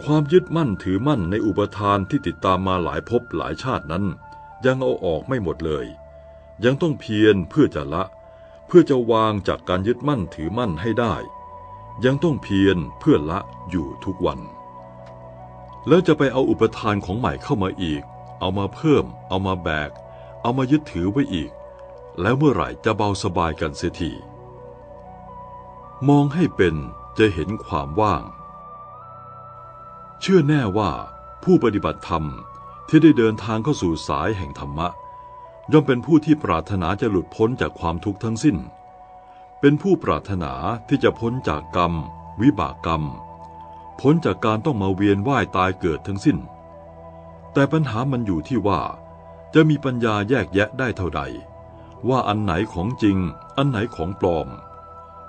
ความยึดมั่นถือมั่นในอุปทานที่ติดตามมาหลายภพหลายชาตินั้น ยังเอาออกไม่หมดเลย ยังต้องเพียรเพื่อจะละ เพื่อจะวางจากการยึดมั่นถือมั่นให้ได้ ยังต้องเพียรเพื่อละอยู่ทุกวัน แล้วจะไปเอาอุปทานของใหม่เข้ามาอีก เอามาเพิ่ม เอามาแบก เอามายึดถือไว้อีก แล้วเมื่อไหร่จะเบาสบายกันเสียทีมองให้เป็นจะเห็นความว่าง เชื่อแน่ว่าผู้ปฏิบัติธรรมที่ได้เดินทางเข้าสู่สายแห่งธรรมะ ย่อมเป็นผู้ที่ปรารถนาจะหลุดพ้นจากความทุกข์ทั้งสิ้น เป็นผู้ปรารถนาที่จะพ้นจากกรรม วิบากกรรม พ้นจากการต้องมาเวียนว่ายตายเกิดทั้งสิ้น แต่ปัญหามันอยู่ที่ว่า จะมีปัญญาแยกแยะได้เท่าใด ว่าอันไหนของจริง อันไหนของปลอม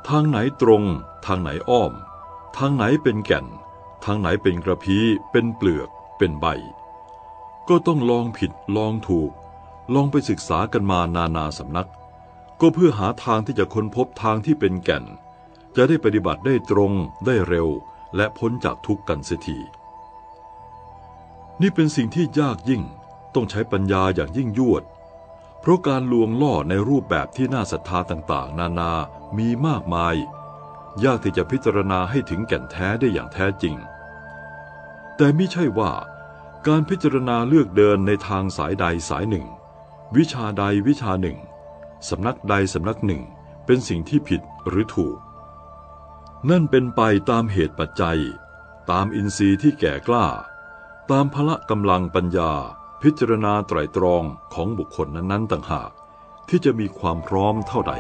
ทางไหนตรง ทางไหนอ้อม ทางไหนเป็นแก่น ทางไหนเป็นกระพี้เป็นเปลือก เป็นใบ ก็ต้องลองผิดลองถูก ลองไปศึกษากันมานานาสำนัก ก็เพื่อหาทางที่จะค้นพบทางที่เป็นแก่น จะได้ปฏิบัติได้ตรงได้เร็ว และพ้นจากทุกข์กันเสียทีนี่เป็นสิ่งที่ยากยิ่งต้องใช้ปัญญาอย่างยิ่งยวด เพราะการลวงล่อในรูปแบบที่น่าศรัทธาต่างๆ นานามีมากมาย ยากที่จะพิจารณาให้ถึงแก่นแท้ได้อย่างแท้จริง แต่ไม่ใช่ว่า การพิจารณาเลือกเดินในทางสายใดสายหนึ่ง วิชาใดวิชาหนึ่งสำนักใดสำนักหนึ่งเป็นสิ่งที่ผิดหรือถูก นั่นเป็นไปตามเหตุปัจจัย ตามอินทรีย์ที่แก่กล้า ตามพละกำลังปัญญา พิจารณาไตรตรองของบุคคลนั้นๆต่างหาก ที่จะมีความพร้อมเท่าใด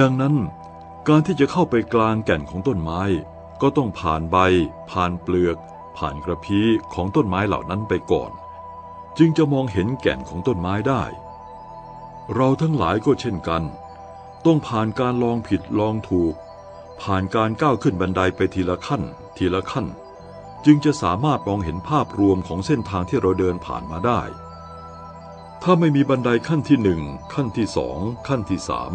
ดังนั้น การที่จะเข้าไปกลางแก่นของต้นไม้ ก็ต้องผ่านใบ ผ่านเปลือก ผ่านกระพี้ของต้นไม้เหล่านั้นไปก่อน จึงจะมองเห็นแก่นของต้นไม้ได้ เราทั้งหลายก็เช่นกัน ต้องผ่านการลองผิดลองถูก ผ่านการก้าวขึ้นบันไดไปทีละขั้น ทีละขั้น จึงจะสามารถมองเห็นภาพรวมของเส้นทางที่เราเดินผ่านมาได้ ถ้าไม่มีบันไดขั้นที่หนึ่งขั้นที่สองขั้นที่สาม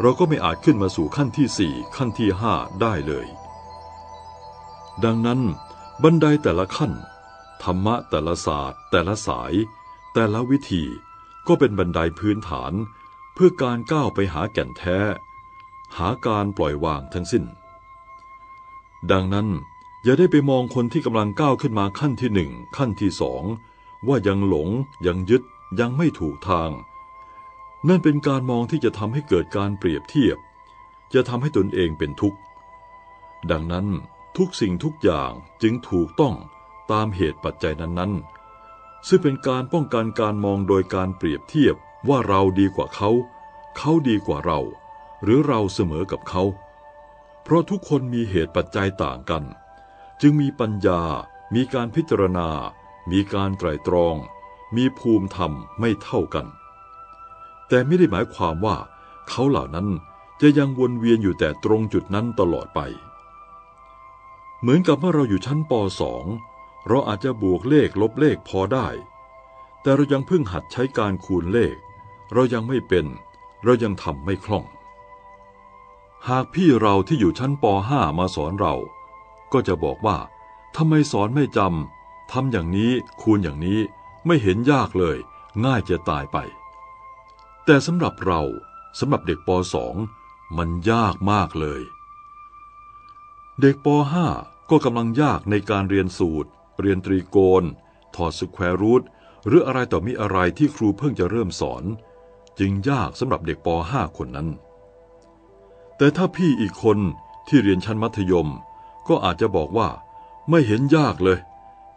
เราก็ไม่อาจขึ้นมาสู่ขั้นที่สี่ขั้นที่ห้าได้เลย ดังนั้นบันไดแต่ละขั้น ธรรมะแต่ละศาสตร์ แต่ละสาย แต่ละวิธีก็เป็นบันไดพื้นฐาน เพื่อการก้าวไปหาแก่นแท้ หาการปล่อยวางทั้งสิ้น ดังนั้นอย่าได้ไปมองคนที่กำลังก้าวขึ้นมาขั้นที่หนึ่งขั้นที่สองว่ายังหลงยังยึดยังไม่ถูกทาง นั่นเป็นการมองที่จะทำให้เกิดการเปรียบเทียบ จะทำให้ตนเองเป็นทุกข์ ดังนั้น ทุกสิ่งทุกอย่างจึงถูกต้องตามเหตุปัจจัยนั้นๆ ซึ่งเป็นการป้องกันการมองโดยการเปรียบเทียบว่าเราดีกว่าเขา เขาดีกว่าเรา หรือเราเสมอกับเขา เพราะทุกคนมีเหตุปัจจัยต่างกัน จึงมีปัญญา มีการพิจารณา มีการไตรตรอง มีภูมิธรรมไม่เท่ากัน แต่ไม่ได้หมายความว่า เขาเหล่านั้นจะยังวนเวียนอยู่แต่ตรงจุดนั้นตลอดไป เหมือนกับเมื่อเราอยู่ชั้นป .2 เราอาจจะบวกเลขลบเลขพอได้ แต่เรายังเพิ่งหัดใช้การคูณเลข เรายังไม่เป็น เรายังทำไม่คล่อง หากพี่เราที่อยู่ชั้นป .5 มาสอนเรา ก็จะบอกว่าทำไมสอนไม่จำทำอย่างนี้คูณอย่างนี้ไม่เห็นยากเลย ง่ายจะตายไป แต่สำหรับเราสำหรับเด็กป .2 มันยากมากเลย เด็กป .5 ก็กำลังยากในการเรียนสูตร เรียนตรีโกณ ถอด square root หรืออะไรต่อมีอะไรที่ครูเพิ่งจะเริ่มสอน จึงยากสำหรับเด็กป .5 คนนั้น แต่ถ้าพี่อีกคนที่เรียนชั้นมัธยม ก็อาจจะบอกว่า ไม่เห็นยากเลย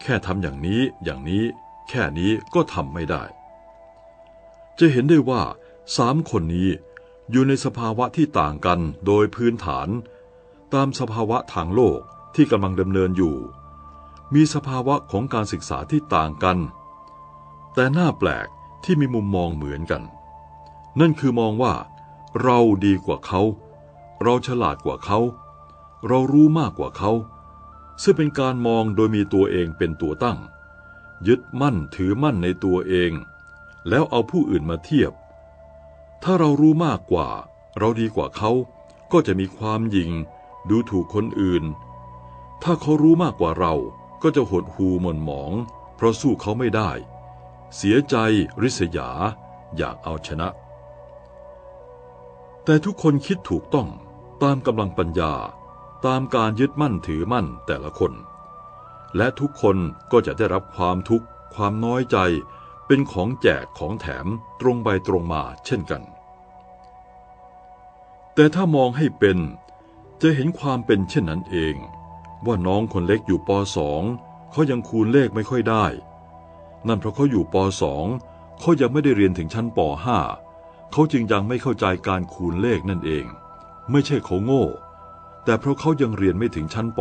แค่ทำอย่างนี้อย่างนี้ แค่นี้ก็ทำไม่ได้ จะเห็นได้ว่าสามคนนี้อยู่ในสภาวะที่ต่างกันโดยพื้นฐาน ตามสภาวะทางโลก ที่กำลังดำเนินอยู่ มีสภาวะของการศึกษาที่ต่างกัน แต่น่าแปลกที่มีมุมมองเหมือนกัน นั่นคือมองว่า เราดีกว่าเขา เราฉลาดกว่าเขา เรารู้มากกว่าเขา ซึ่งเป็นการมองโดยมีตัวเองเป็นตัวตั้ง ยึดมั่นถือมั่นในตัวเอง แล้วเอาผู้อื่นมาเทียบ ถ้าเรารู้มากกว่า เราดีกว่าเขา ก็จะมีความหยิ่งดูถูกคนอื่น ถ้าเขารู้มากกว่าเราก็จะหดหูหม่นหมอง เพราะสู้เขาไม่ได้ เสียใจริษยา อยากเอาชนะ แต่ทุกคนคิดถูกต้องตามกำลังปัญญา ตามการยึดมั่นถือมั่นแต่ละคน และทุกคนก็จะได้รับความทุกข์ ความน้อยใจเป็นของแจกของแถมตรงไปตรงมาเช่นกัน แต่ถ้ามองให้เป็นจะเห็นความเป็นเช่นนั้นเอง ว่าน้องคนเล็กอยู่ป .2 เขายังคูณเลขไม่ค่อยได้ นั่นเพราะเขาอยู่ป .2 เขายังไม่ได้เรียนถึงชั้นป .5 เขาจึงยังไม่เข้าใจการคูณเลขนั่นเอง ไม่ใช่เขาโง่ แต่เพราะเขายังเรียนไม่ถึงชั้นป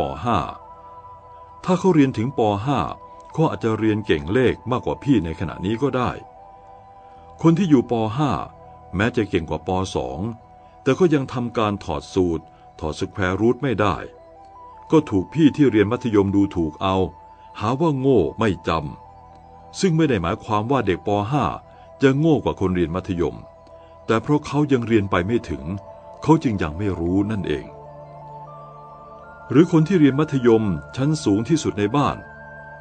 .5 ถ้าเขาเรียนถึงป .5 เขาอาจจะเรียนเก่งเลขมากกว่าพี่ในขณะนี้ก็ได้ คนที่อยู่ป .5 แม้จะเก่งกว่าป .2 แต่ก็ยังทำการถอดสูตร ถอดสแควร์รูทไม่ได้ ก็ถูกพี่ที่เรียนมัธยมดูถูกเอา หาว่าโง่ไม่จำซึ่งไม่ได้หมายความว่าเด็กป .5 จะโง่กว่าคนเรียนมัธยม แต่เพราะเขายังเรียนไปไม่ถึง เขาจึงยังไม่รู้นั่นเอง หรือคนที่เรียนมัธยมชั้นสูงที่สุดในบ้าน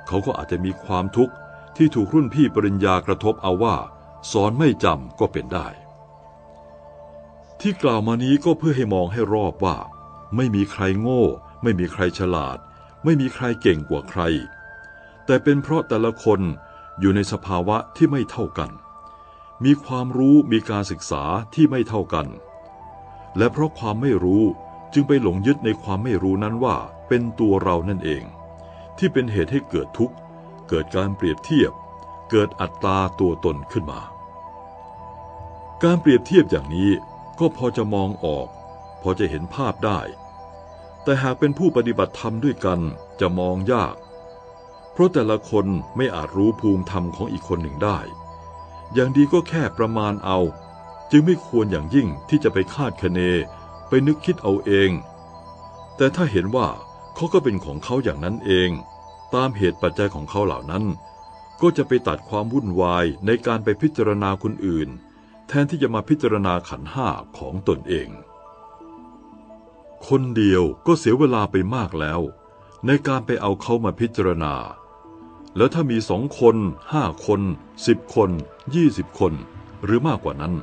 เขาก็อาจจะมีความทุกข์ที่ถูกรุ่นพี่ปริญญากระทบเอาว่า สอนไม่จำก็เป็นได้ ที่กล่าวมานี้ก็เพื่อให้มองให้รอบว่า ไม่มีใครโง่ ไม่มีใครฉลาด ไม่มีใครเก่งกว่าใคร แต่เป็นเพราะแต่ละคนอยู่ในสภาวะที่ไม่เท่ากัน มีความรู้มีการศึกษาที่ไม่เท่ากัน และเพราะความไม่รู้จึงไปหลงยึดในความไม่รู้นั้นว่าเป็นตัวเรานั่นเอง ที่เป็นเหตุให้เกิดทุกข์ เกิดการเปรียบเทียบ เกิดอัตตาตัวตนขึ้นมา การเปรียบเทียบอย่างนี้ก็พอจะมองออก พอจะเห็นภาพได้ แต่หากเป็นผู้ปฏิบัติธรรมด้วยกันจะมองยาก เพราะแต่ละคนไม่อาจรู้ภูมิธรรมของอีกคนหนึ่งได้ อย่างดีก็แค่ประมาณเอา จึงไม่ควรอย่างยิ่งที่จะไปคาดคะเน ไปนึกคิดเอาเอง แต่ถ้าเห็นว่าเขาก็เป็นของเขาอย่างนั้นเอง ตามเหตุปัจจัยของเขาเหล่านั้น ก็จะไปตัดความวุ่นวายในการไปพิจารณาคนอื่น แทนที่จะมาพิจารณาขันห้าของตนเอง คนเดียวก็เสียเวลาไปมากแล้ว ในการไปเอาเขามาพิจารณา แล้วถ้ามีสองคนห้าคนสิบคนยี่สิบคน หรือมากกว่านั้น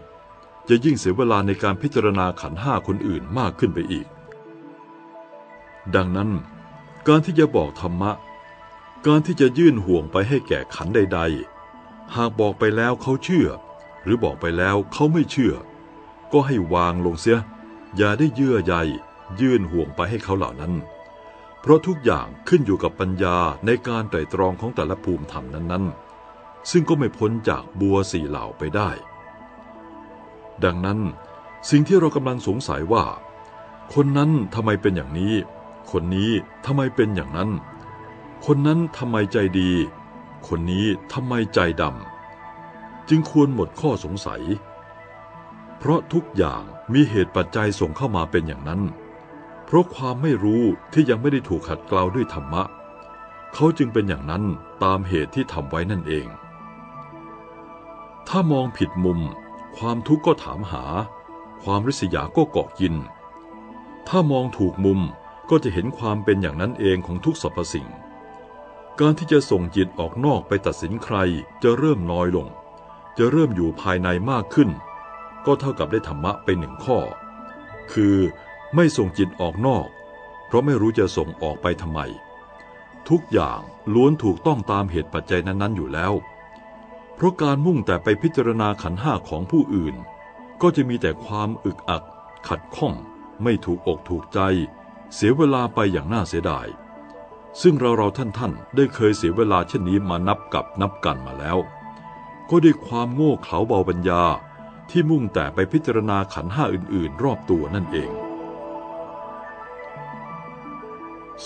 จะยิ่งเสียเวลาในการพิจารณาขันห้าคนอื่นมากขึ้นไปอีก ดังนั้น การที่จะบอกธรรมะ การที่จะยื่นห่วงไปให้แก่ขันใด ๆ หากบอกไปแล้วเขาเชื่อ หรือบอกไปแล้วเขาไม่เชื่อ ก็ให้วางลงเสีย อย่าได้เยื่อใย ยื่นห่วงไปให้เขาเหล่านั้น เพราะทุกอย่างขึ้นอยู่กับปัญญาในการไตรตรองของแต่ละภูมิธรรมนั้นๆ ซึ่งก็ไม่พ้นจากบัวสี่เหล่าไปได้ ดังนั้น สิ่งที่เรากำลังสงสัยว่า คนนั้นทำไมเป็นอย่างนี้ คนนี้ทำไมเป็นอย่างนั้น คนนั้นทำไมใจดี คนนี้ทำไมใจดำจึงควรหมดข้อสงสัยเพราะทุกอย่างมีเหตุปัจจัยส่งเข้ามาเป็นอย่างนั้น เพราะความไม่รู้ที่ยังไม่ได้ถูกขัดเกลาด้วยธรรมะ เขาจึงเป็นอย่างนั้นตามเหตุที่ทำไว้นั่นเอง ถ้ามองผิดมุม ความทุกข์ก็ถามหา ความริษยาก็เกาะกิน ถ้ามองถูกมุมก็จะเห็นความเป็นอย่างนั้นเองของทุกสรรพสิ่ง การที่จะส่งจิตออกนอกไปตัดสินใครจะเริ่มน้อยลง จะเริ่มอยู่ภายในมากขึ้น ก็เท่ากับได้ธรรมะไปหนึ่งข้อ คือ ไม่ส่งจิตออกนอก เพราะไม่รู้จะส่งออกไปทำไม ทุกอย่างล้วนถูกต้องตามเหตุปัจจัยนั้นๆอยู่แล้ว เพราะการมุ่งแต่ไปพิจารณาขันห้าของผู้อื่น ก็จะมีแต่ความอึกอัก ขัดข้อง ไม่ถูกอกถูกใจ เสียเวลาไปอย่างน่าเสียดาย ซึ่งเราเราท่านท่านๆได้เคยเสียเวลาเช่นนี้มานับกับนับกันมาแล้ว ก็ด้วยความโง่เขลาเบาปัญญาที่มุ่งแต่ไปพิจารณาขันห้าอื่น ๆ รอบตัวนั่นเอง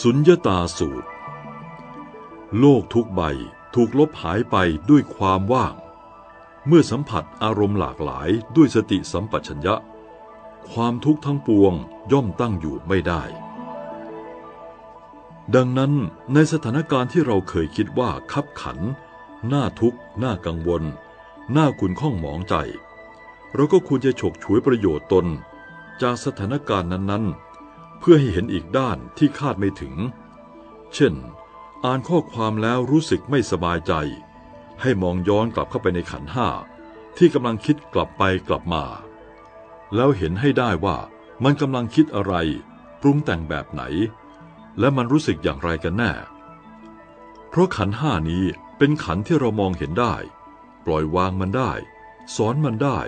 สุญญตาสูตร โลกทุกใบถูกลบหายไปด้วยความว่าง เมื่อสัมผัสอารมณ์หลากหลายด้วยสติสัมปชัญญะ ความทุกข์ทั้งปวงย่อมตั้งอยู่ไม่ได้ ดังนั้นในสถานการณ์ที่เราเคยคิดว่าคับขันน่าทุกข์น่ากังวลน่าขุนข้องหมองใจ เราก็ควรจะฉกฉวยประโยชน์ตน จากสถานการณ์นั้นๆ พื่อให้เห็นอีกด้านที่คาดไม่ถึง เช่น อ่านข้อความแล้วรู้สึกไม่สบายใจ ให้มองย้อนกลับเข้าไปในขันห้าที่กำลังคิดกลับไปกลับมา แล้วเห็นให้ได้ว่ามันกำลังคิดอะไร ปรุงแต่งแบบไหน และมันรู้สึกอย่างไรกันแน่ เพราะขันห้านี้เป็นขันที่เรามองเห็นได้ ปล่อยวางมันได้ สอนมันได้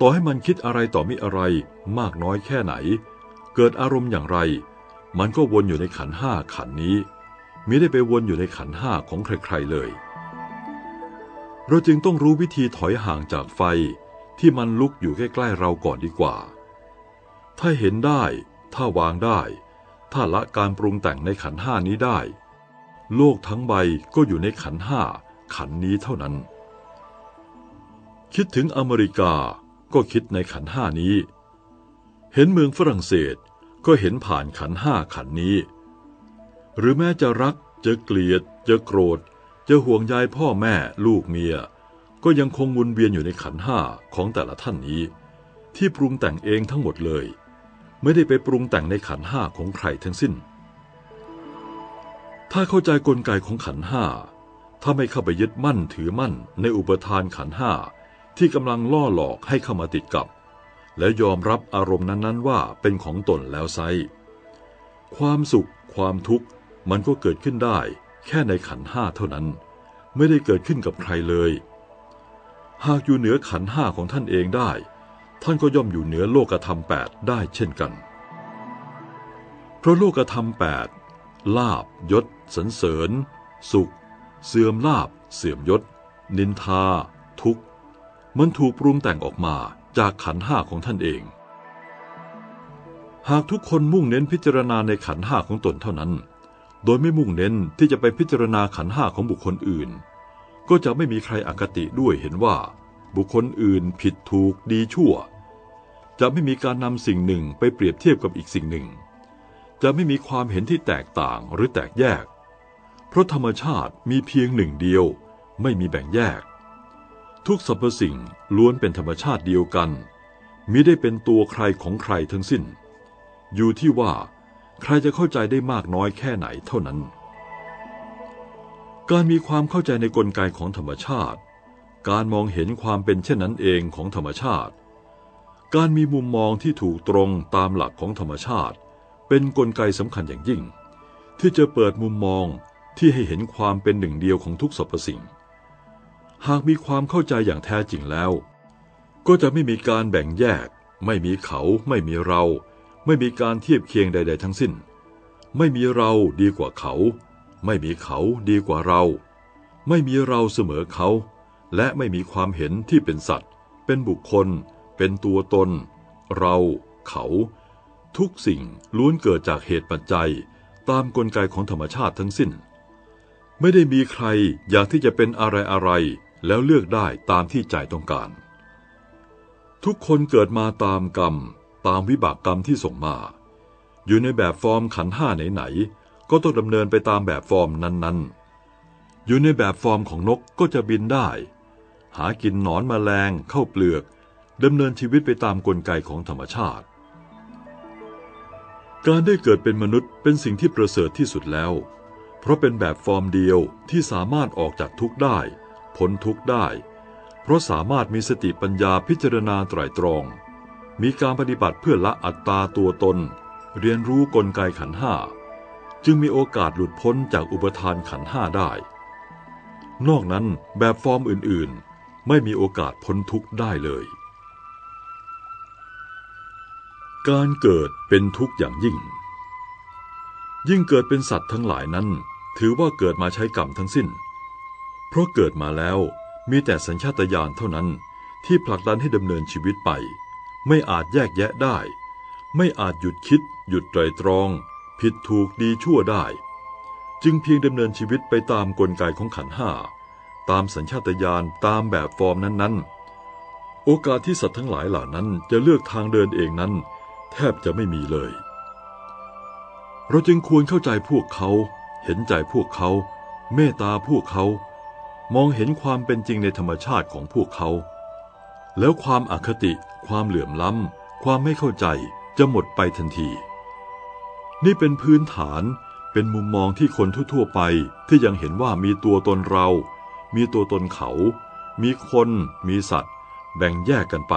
ต่อให้มันคิดอะไรต่อมิอะไรมากน้อยแค่ไหน เกิดอารมณ์อย่างไร มันก็วนอยู่ในขันห้าขันนี้มิได้ไปวนอยู่ในขันห้าของใครๆเลย เราจึงต้องรู้วิธีถอยห่างจากไฟที่มันลุกอยู่ใกล้ๆเราก่อนดีกว่า ถ้าเห็นได้ ถ้าวางได้ ถ้าละการปรุงแต่งในขันห้านี้ได้ โลกทั้งใบก็อยู่ในขันห้าขันนี้เท่านั้น คิดถึงอเมริกาก็คิดในขันห้านี้ เห็นเมืองฝรั่งเศสก็เห็นผ่านขันห้าขันนี้ หรือแม้จะรักจะเกลียด จะโกรธ จะห่วงใยพ่อแม่ลูกเมีย ก็ยังคงวนเวียนอยู่ในขันห้าของแต่ละท่านนี้ ที่ปรุงแต่งเองทั้งหมดเลย ไม่ได้ไปปรุงแต่งในขันห้าของใครทั้งสิ้น ถ้าเข้าใจกลไกของขันห้าถ้าไม่เข้าไปยึดมั่นถือมั่นในอุปทานขันห้าที่กำลังล่อหลอกให้เข้ามาติดกับ และยอมรับอารมณ์นั้นๆ ว่าเป็นของตนแล้วไซความสุข ความทุกข์มันก็เกิดขึ้นได้ แค่ในขันห้าเท่านั้น ไม่ได้เกิดขึ้นกับใครเลย หากอยู่เหนือขันห้าของท่านเองได้ ท่านก็ย่อมอยู่เหนือโลกธรรมแปดได้เช่นกัน เพราะโลกธรรมแปดลาบยศสรรเสริญ สุข เสื่อมลาบ เสื่อมยศ นินทา ทุกข์ มันถูกปรุงแต่งออกมา จากขันห้าของท่านเอง หากทุกคนมุ่งเน้นพิจารณาในขันห้าของตนเท่านั้น โดยไม่มุ่งเน้นที่จะไปพิจารณาขันห้าของบุคคลอื่น ก็จะไม่มีใครอคติด้วยเห็นว่า บุคคลอื่นผิดถูกดีชั่ว จะไม่มีการนำสิ่งหนึ่งไปเปรียบเทียบกับอีกสิ่งหนึ่ง จะไม่มีความเห็นที่แตกต่างหรือแตกแยก เพราะธรรมชาติมีเพียงหนึ่งเดียว ไม่มีแบ่งแยก ทุกสรรพสิ่งล้วนเป็นธรรมชาติเดียวกัน มิได้เป็นตัวใครของใครทั้งสิ้น อยู่ที่ว่า ใครจะเข้าใจได้มากน้อยแค่ไหนเท่านั้น การมีความเข้าใจในกลไกของธรรมชาติ การมองเห็นความเป็นเช่นนั้นเองของธรรมชาติ การมีมุมมองที่ถูกตรงตามหลักของธรรมชาติ เป็นนกลไกสำคัญอย่างยิ่ง ที่จะเปิดมุมมองที่ให้เห็นความเป็นหนึ่งเดียวของทุกสรรพสิ่ง หากมีความเข้าใจอย่างแท้จริงแล้ว ก็จะไม่มีการแบ่งแยก ไม่มีเขา ไม่มีเรา ไม่มีการเทียบเคียงใด ๆ ทั้งสิ้น ไม่มีเราดีกว่าเขา ไม่มีเขาดีกว่าเรา ไม่มีเราเสมอเขา และไม่มีความเห็นที่เป็นสัตว์ เป็นบุคคล เป็นตัวตน เรา เขา ทุกสิ่งล้วนเกิดจากเหตุปัจจัย ตามกลไกของธรรมชาติทั้งสิ้น ไม่ได้มีใครอยากที่จะเป็นอะไรอะไร แล้วเลือกได้ตามที่ใจต้องการ ทุกคนเกิดมาตามกรรม ตามวิบากกรรมที่ส่งมา อยู่ในแบบฟอร์มขันห้าไหนๆก็ต้องดำเนินไปตามแบบฟอร์มนั้นๆ อยู่ในแบบฟอร์มของนกก็จะบินได้ หากินหนอนแมลงเข้าเปลือกดำเนินชีวิตไปตามกลไกของธรรมชาติ การได้เกิดเป็นมนุษย์เป็นสิ่งที่ประเสริฐที่สุดแล้ว เพราะเป็นแบบฟอร์มเดียวที่สามารถออกจากทุกข์ได้ พ้นทุกข์ได้ เพราะสามารถมีสติปัญญาพิจารณาไตรตรอง มีการปฏิบัติเพื่อละอัตตาตัวตน เรียนรู้กลไกขันห้า จึงมีโอกาสหลุดพ้นจากอุปทานขันห้าได้ นอกนั้นแบบฟอร์มอื่นๆ ไม่มีโอกาสพ้นทุกข์ได้เลย การเกิดเป็นทุกข์อย่างยิ่ง ยิ่งเกิดเป็นสัตว์ทั้งหลายนั้น ถือว่าเกิดมาใช้กรรมทั้งสิ้น เพราะเกิดมาแล้วมีแต่สัญชาตญาณเท่านั้นที่ผลักดันให้ดำเนินชีวิตไป ไม่อาจแยกแยะได้ ไม่อาจหยุดคิด หยุดไตรตรอง ผิดถูกดีชั่วได้ จึงเพียงดำเนินชีวิตไปตามกลไกของขันห้าตามสัญชาตญาณตามแบบฟอร์มนั้นๆ โอกาสที่สัตว์ทั้งหลายเหล่านั้นจะเลือกทางเดินเองนั้น แทบจะไม่มีเลย เราจึงควรเข้าใจพวกเขา เห็นใจพวกเขา เมตตาพวกเขา มองเห็นความเป็นจริงในธรรมชาติของพวกเขา แล้วความอคติ ความเหลื่อมล้ำ ความไม่เข้าใจจะหมดไปทันที นี่เป็นพื้นฐานเป็นมุมมองที่คนทั่วๆไปที่ยังเห็นว่ามีตัวตนเรา มีตัวตนเขา มีคน มีสัตว์ แบ่งแยกกันไป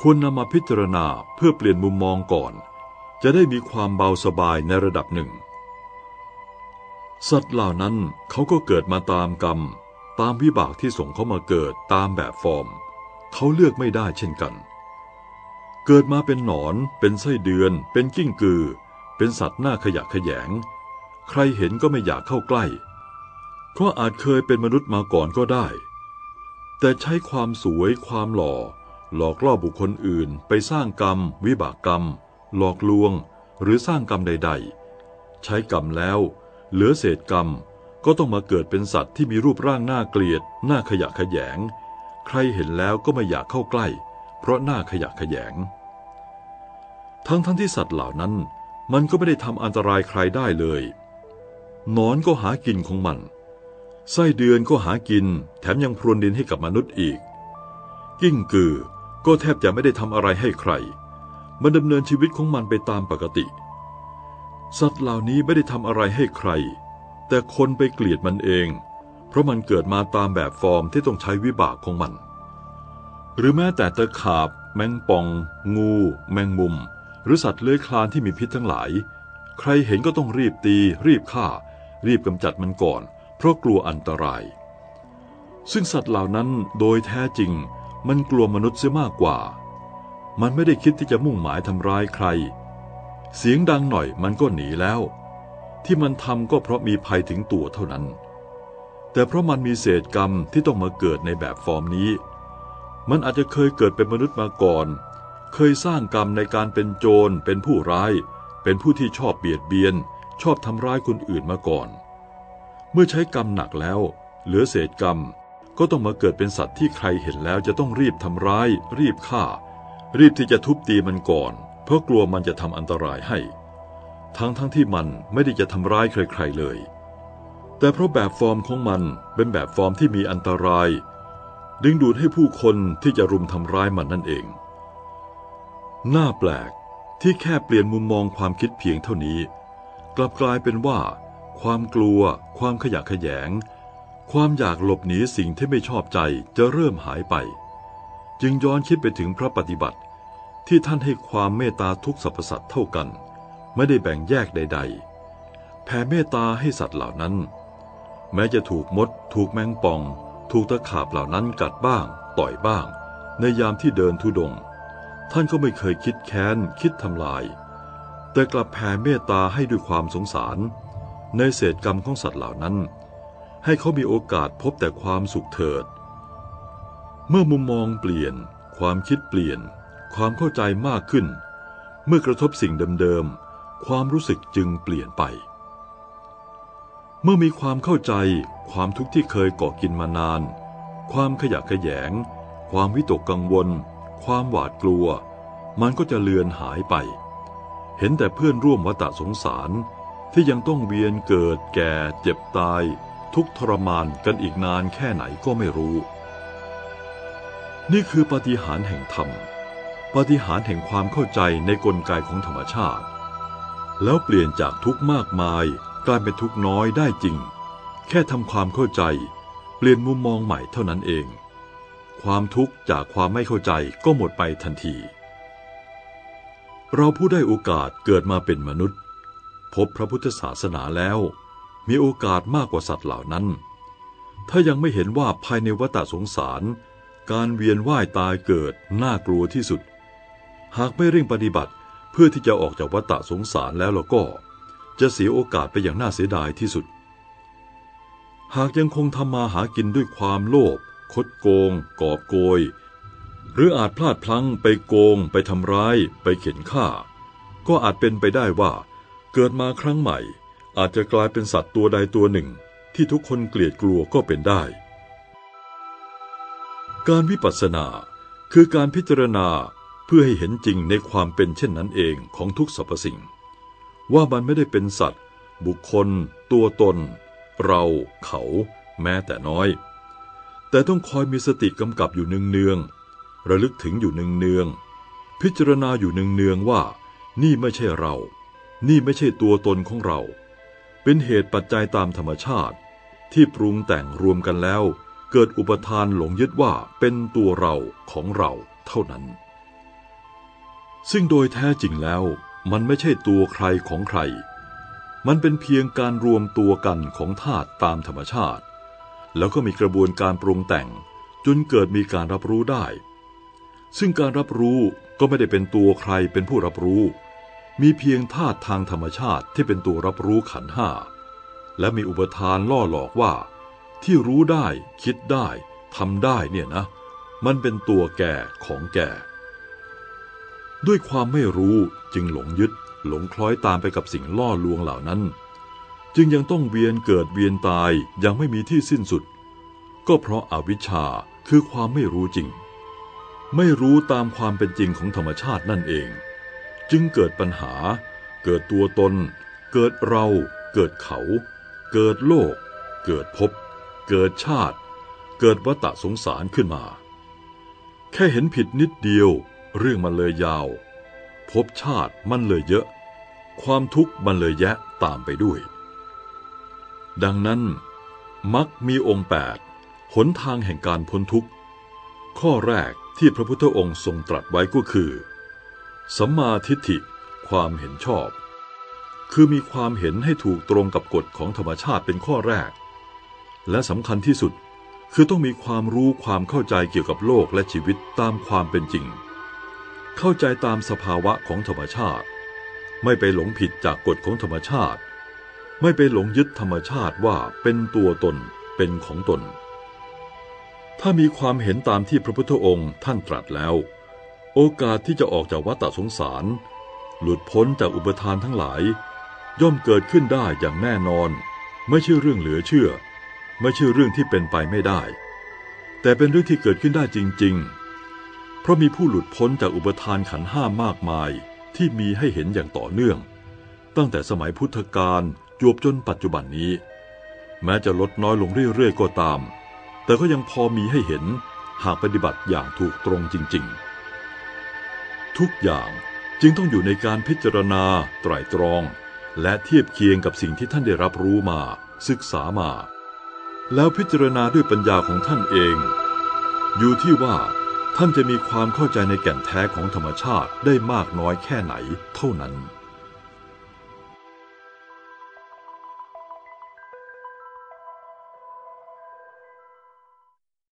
ควรนำมาพิจารณาเพื่อเปลี่ยนมุมมองก่อน จะได้มีความเบาสบายในระดับหนึ่ง สัตว์เหล่านั้นเขาก็เกิดมาตามกรรม ตามวิบากที่ส่งเขามาเกิดตามแบบฟอร์ม เขาเลือกไม่ได้เช่นกัน เกิดมาเป็นหนอน เป็นไส้เดือน เป็นกิ้งกือ เป็นสัตว์หน้าขยะแขยง ใครเห็นก็ไม่อยากเข้าใกล้ เพราะอาจเคยเป็นมนุษย์มาก่อนก็ได้ แต่ใช้ความสวยความหล่อ หลอกล่อบุคคลอื่น ไปสร้างกรรม วิบากกรรม หลอกลวง หรือสร้างกรรมใด ๆ ใช้กรรมแล้ว เหลือเศษกรรม ก็ต้องมาเกิดเป็นสัตว์ที่มีรูปร่างน่าเกลียดหน้าขยะแขยง ใครเห็นแล้วก็ไม่อยากเข้าใกล้ เพราะหน้าขยะแขยง ทั้งทั้งที่สัตว์เหล่านั้น มันก็ไม่ได้ทำอันตรายใครได้เลยนอนก็หากินของมัน ไส้เดือนก็หากิน แถมยังพรวนดินให้กับมนุษย์อีก กิ้งกือก็แทบจะไม่ได้ทำอะไรให้ใคร มันดำเนินชีวิตของมันไปตามปกติ สัตว์เหล่านี้ไม่ได้ทำอะไรให้ใคร แต่คนไปเกลียดมันเอง เพราะมันเกิดมาตามแบบฟอร์มที่ต้องใช้วิบากของมัน หรือแม้แต่ตะขาบ แมงป่อง งู แมงมุม หรือสัตว์เลื้อยคลานที่มีพิษทั้งหลาย ใครเห็นก็ต้องรีบตี รีบฆ่า รีบกำจัดมันก่อน เพราะกลัวอันตราย ซึ่งสัตว์เหล่านั้นโดยแท้จริง มันกลัวมนุษย์เสียมากกว่า มันไม่ได้คิดที่จะมุ่งหมายทำร้ายใคร เสียงดังหน่อยมันก็หนีแล้ว ที่มันทำก็เพราะมีภัยถึงตัวเท่านั้น แต่เพราะมันมีเศษกรรมที่ต้องมาเกิดในแบบฟอร์มนี้ มันอาจจะเคยเกิดเป็นมนุษย์มาก่อน เคยสร้างกรรมในการเป็นโจร เป็นผู้ร้าย เป็นผู้ที่ชอบเบียดเบียน ชอบทำร้ายคนอื่นมาก่อน เมื่อใช้กรรมหนักแล้ว เหลือเศษกรรมก็ต้องมาเกิดเป็นสัตว์ที่ใครเห็นแล้วจะต้องรีบทำร้าย รีบฆ่า รีบที่จะทุบตีมันก่อน เพราะกลัวมันจะทำอันตรายให้ ทั้งทั้งที่มันไม่ได้จะทำร้ายใครๆเลย แต่เพราะแบบฟอร์มของมันเป็นแบบฟอร์มที่มีอันตราย ดึงดูดให้ผู้คนที่จะรุมทำร้ายมันนั่นเอง น่าแปลกที่แค่เปลี่ยนมุมมองความคิดเพียงเท่านี้ กลับกลายเป็นว่า ความกลัว ความขยะแขยง ความอยากหลบหนีสิ่งที่ไม่ชอบใจจะเริ่มหายไป จึงย้อนคิดไปถึงพระปฏิบัติที่ท่านให้ความเมตตาทุกสรรพสัตว์เท่ากัน ไม่ได้แบ่งแยกใด ๆ แผ่เมตตาให้สัตว์เหล่านั้น แม้จะถูกมด ถูกแมงป่อง ถูกตะขาบเหล่านั้นกัดบ้าง ต่อยบ้าง ในยามที่เดินทุดง ท่านก็ไม่เคยคิดแค้น คิดทำลาย แต่กลับแผ่เมตตาให้ด้วยความสงสาร ในเศษกรรมของสัตว์เหล่านั้น ให้เขามีโอกาสพบแต่ความสุขเถิด เมื่อมุมมองเปลี่ยน ความคิดเปลี่ยน ความเข้าใจมากขึ้น เมื่อกระทบสิ่งเดิมๆ ความรู้สึกจึงเปลี่ยนไป เมื่อมีความเข้าใจความทุกข์ที่เคยกาะกินมานาน ความขยะแขยง ความวิตกกังวล ความหวาดกลัว มันก็จะเลือนหายไป เห็นแต่เพื่อนร่วมวัฏสงสารที่ยังต้องเวียนเกิดแก่เจ็บตาย ทุกทรมานกันอีกนานแค่ไหนก็ไม่รู้ นี่คือปฏิหารแห่งธรรมปฏิหารแห่งความเข้าใจในกลไกของธรรมชาติ แล้วเปลี่ยนจากทุกข์มากมายกลายเป็นทุกข์น้อยได้จริง แค่ทำความเข้าใจ เปลี่ยนมุมมองใหม่เท่านั้นเอง ความทุกข์จากความไม่เข้าใจก็หมดไปทันที เราผู้ได้โอกาสเกิดมาเป็นมนุษย์ พบพระพุทธศาสนาแล้ว มีโอกาสมากกว่าสัตว์เหล่านั้น ถ้ายังไม่เห็นว่าภายในวัฏสงสาร การเวียนว่ายตายเกิดน่ากลัวที่สุด หากไม่เร่งปฏิบัติ เพื่อที่จะออกจากวัฏฏะสงสารแล้วเราก็ จะเสียโอกาสไปอย่างน่าเสียดายที่สุด หากยังคงทำมาหากินด้วยความโลภคดโกง กอบโกย หรืออาจพลาดพลั้งไปโกง ไปทำร้าย ไปเข็นฆ่า ก็อาจเป็นไปได้ว่า เกิดมาครั้งใหม่ อาจจะกลายเป็นสัตว์ตัวใดตัวหนึ่ง ที่ทุกคนเกลียดกลัวก็เป็นได้ การวิปัสสนาคือการพิจารณา พื่อให้เห็นจริงในความเป็นเช่นนั้นเองของทุกสรรพสิ่ง ว่ามันไม่ได้เป็นสัตว์ บุคคล ตัวตน เรา เขา แม้แต่น้อย แต่ต้องคอยมีสติกำกับอยู่เนืองๆระลึกถึงอยู่เนืองๆพิจารณาอยู่เนืองๆว่า นี่ไม่ใช่เรา นี่ไม่ใช่ตัวตนของเรา เป็นเหตุปัจจัยตามธรรมชาติ ที่ปรุงแต่งรวมกันแล้ว เกิดอุปทานหลงยึดว่าเป็นตัวเราของเราเท่านั้น ซึ่งโดยแท้จริงแล้วมันไม่ใช่ตัวใครของใคร มันเป็นเพียงการรวมตัวกันของธาตุตามธรรมชาติ แล้วก็มีกระบวนการปรุงแต่งจนเกิดมีการรับรู้ได้ ซึ่งการรับรู้ก็ไม่ได้เป็นตัวใครเป็นผู้รับรู้ มีเพียงธาตุทางธรรมชาติที่เป็นตัวรับรู้ขันห้า และมีอุปทานล่อหลอกว่า ที่รู้ได้ คิดได้ทำได้เนี่ยนะ มันเป็นตัวแก่ของแก่ ด้วยความไม่รู้จึงหลงยึดหลงคล้อยตามไปกับสิ่งล่อลวงเหล่านั้น จึงยังต้องเวียนเกิดเวียนตายยังไม่มีที่สิ้นสุด ก็เพราะอาวิชชาคือความไม่รู้จริง ไม่รู้ตามความเป็นจริงของธรรมชาตินั่นเอง จึงเกิดปัญหา เกิดตัวตน เกิดเรา เกิดเขา เกิดโลก เกิดภพเกิดชาติ เกิดวัฏสงสารขึ้นมา แค่เห็นผิดนิดเดียว เรื่องมันเลยยาวภพชาติมันเลยเยอะ ความทุกข์มันเลยแยะตามไปด้วย ดังนั้น มักมีองค์แปดหนทางแห่งการพ้นทุกข์ ข้อแรกที่พระพุทธองค์ทรงตรัสไว้ก็คือ สัมมาทิฏฐิความเห็นชอบ คือมีความเห็นให้ถูกตรงกับกฎของธรรมชาติเป็นข้อแรก และสำคัญที่สุดคือต้องมีความรู้ความเข้าใจเกี่ยวกับโลกและชีวิตตามความเป็นจริง เข้าใจตามสภาวะของธรรมชาติ ไม่ไปหลงผิดจากกฎของธรรมชาติ ไม่ไปหลงยึดธรรมชาติว่าเป็นตัวตนเป็นของตน ถ้ามีความเห็นตามที่พระพุทธองค์ท่านตรัสแล้ว โอกาสที่จะออกจากวัฏสงสาร หลุดพ้นจากอุปทานทั้งหลาย ย่อมเกิดขึ้นได้อย่างแน่นอน ไม่ใช่เรื่องเหลือเชื่อ ไม่ใช่เรื่องที่เป็นไปไม่ได้ แต่เป็นเรื่องที่เกิดขึ้นได้จริง ๆ เพราะมีผู้หลุดพ้นจากอุปทานขันห้ามากมายที่มีให้เห็นอย่างต่อเนื่อง ตั้งแต่สมัยพุทธกาลจวบจนปัจจุบันนี้ แม้จะลดน้อยลงเรื่อยๆก็ตาม แต่ก็ยังพอมีให้เห็นหากปฏิบัติอย่างถูกตรงจริง ๆ ทุกอย่างจึงต้องอยู่ในการพิจารณาไตร่ตรอง และเทียบเคียงกับสิ่งที่ท่านได้รับรู้มา ศึกษามา แล้วพิจารณาด้วยปัญญาของท่านเอง อยู่ที่ว่า ท่านจะมีความเข้าใจในแก่นแท้ของธรรมชาติได้มากน้อยแค่ไหนเท่านั้น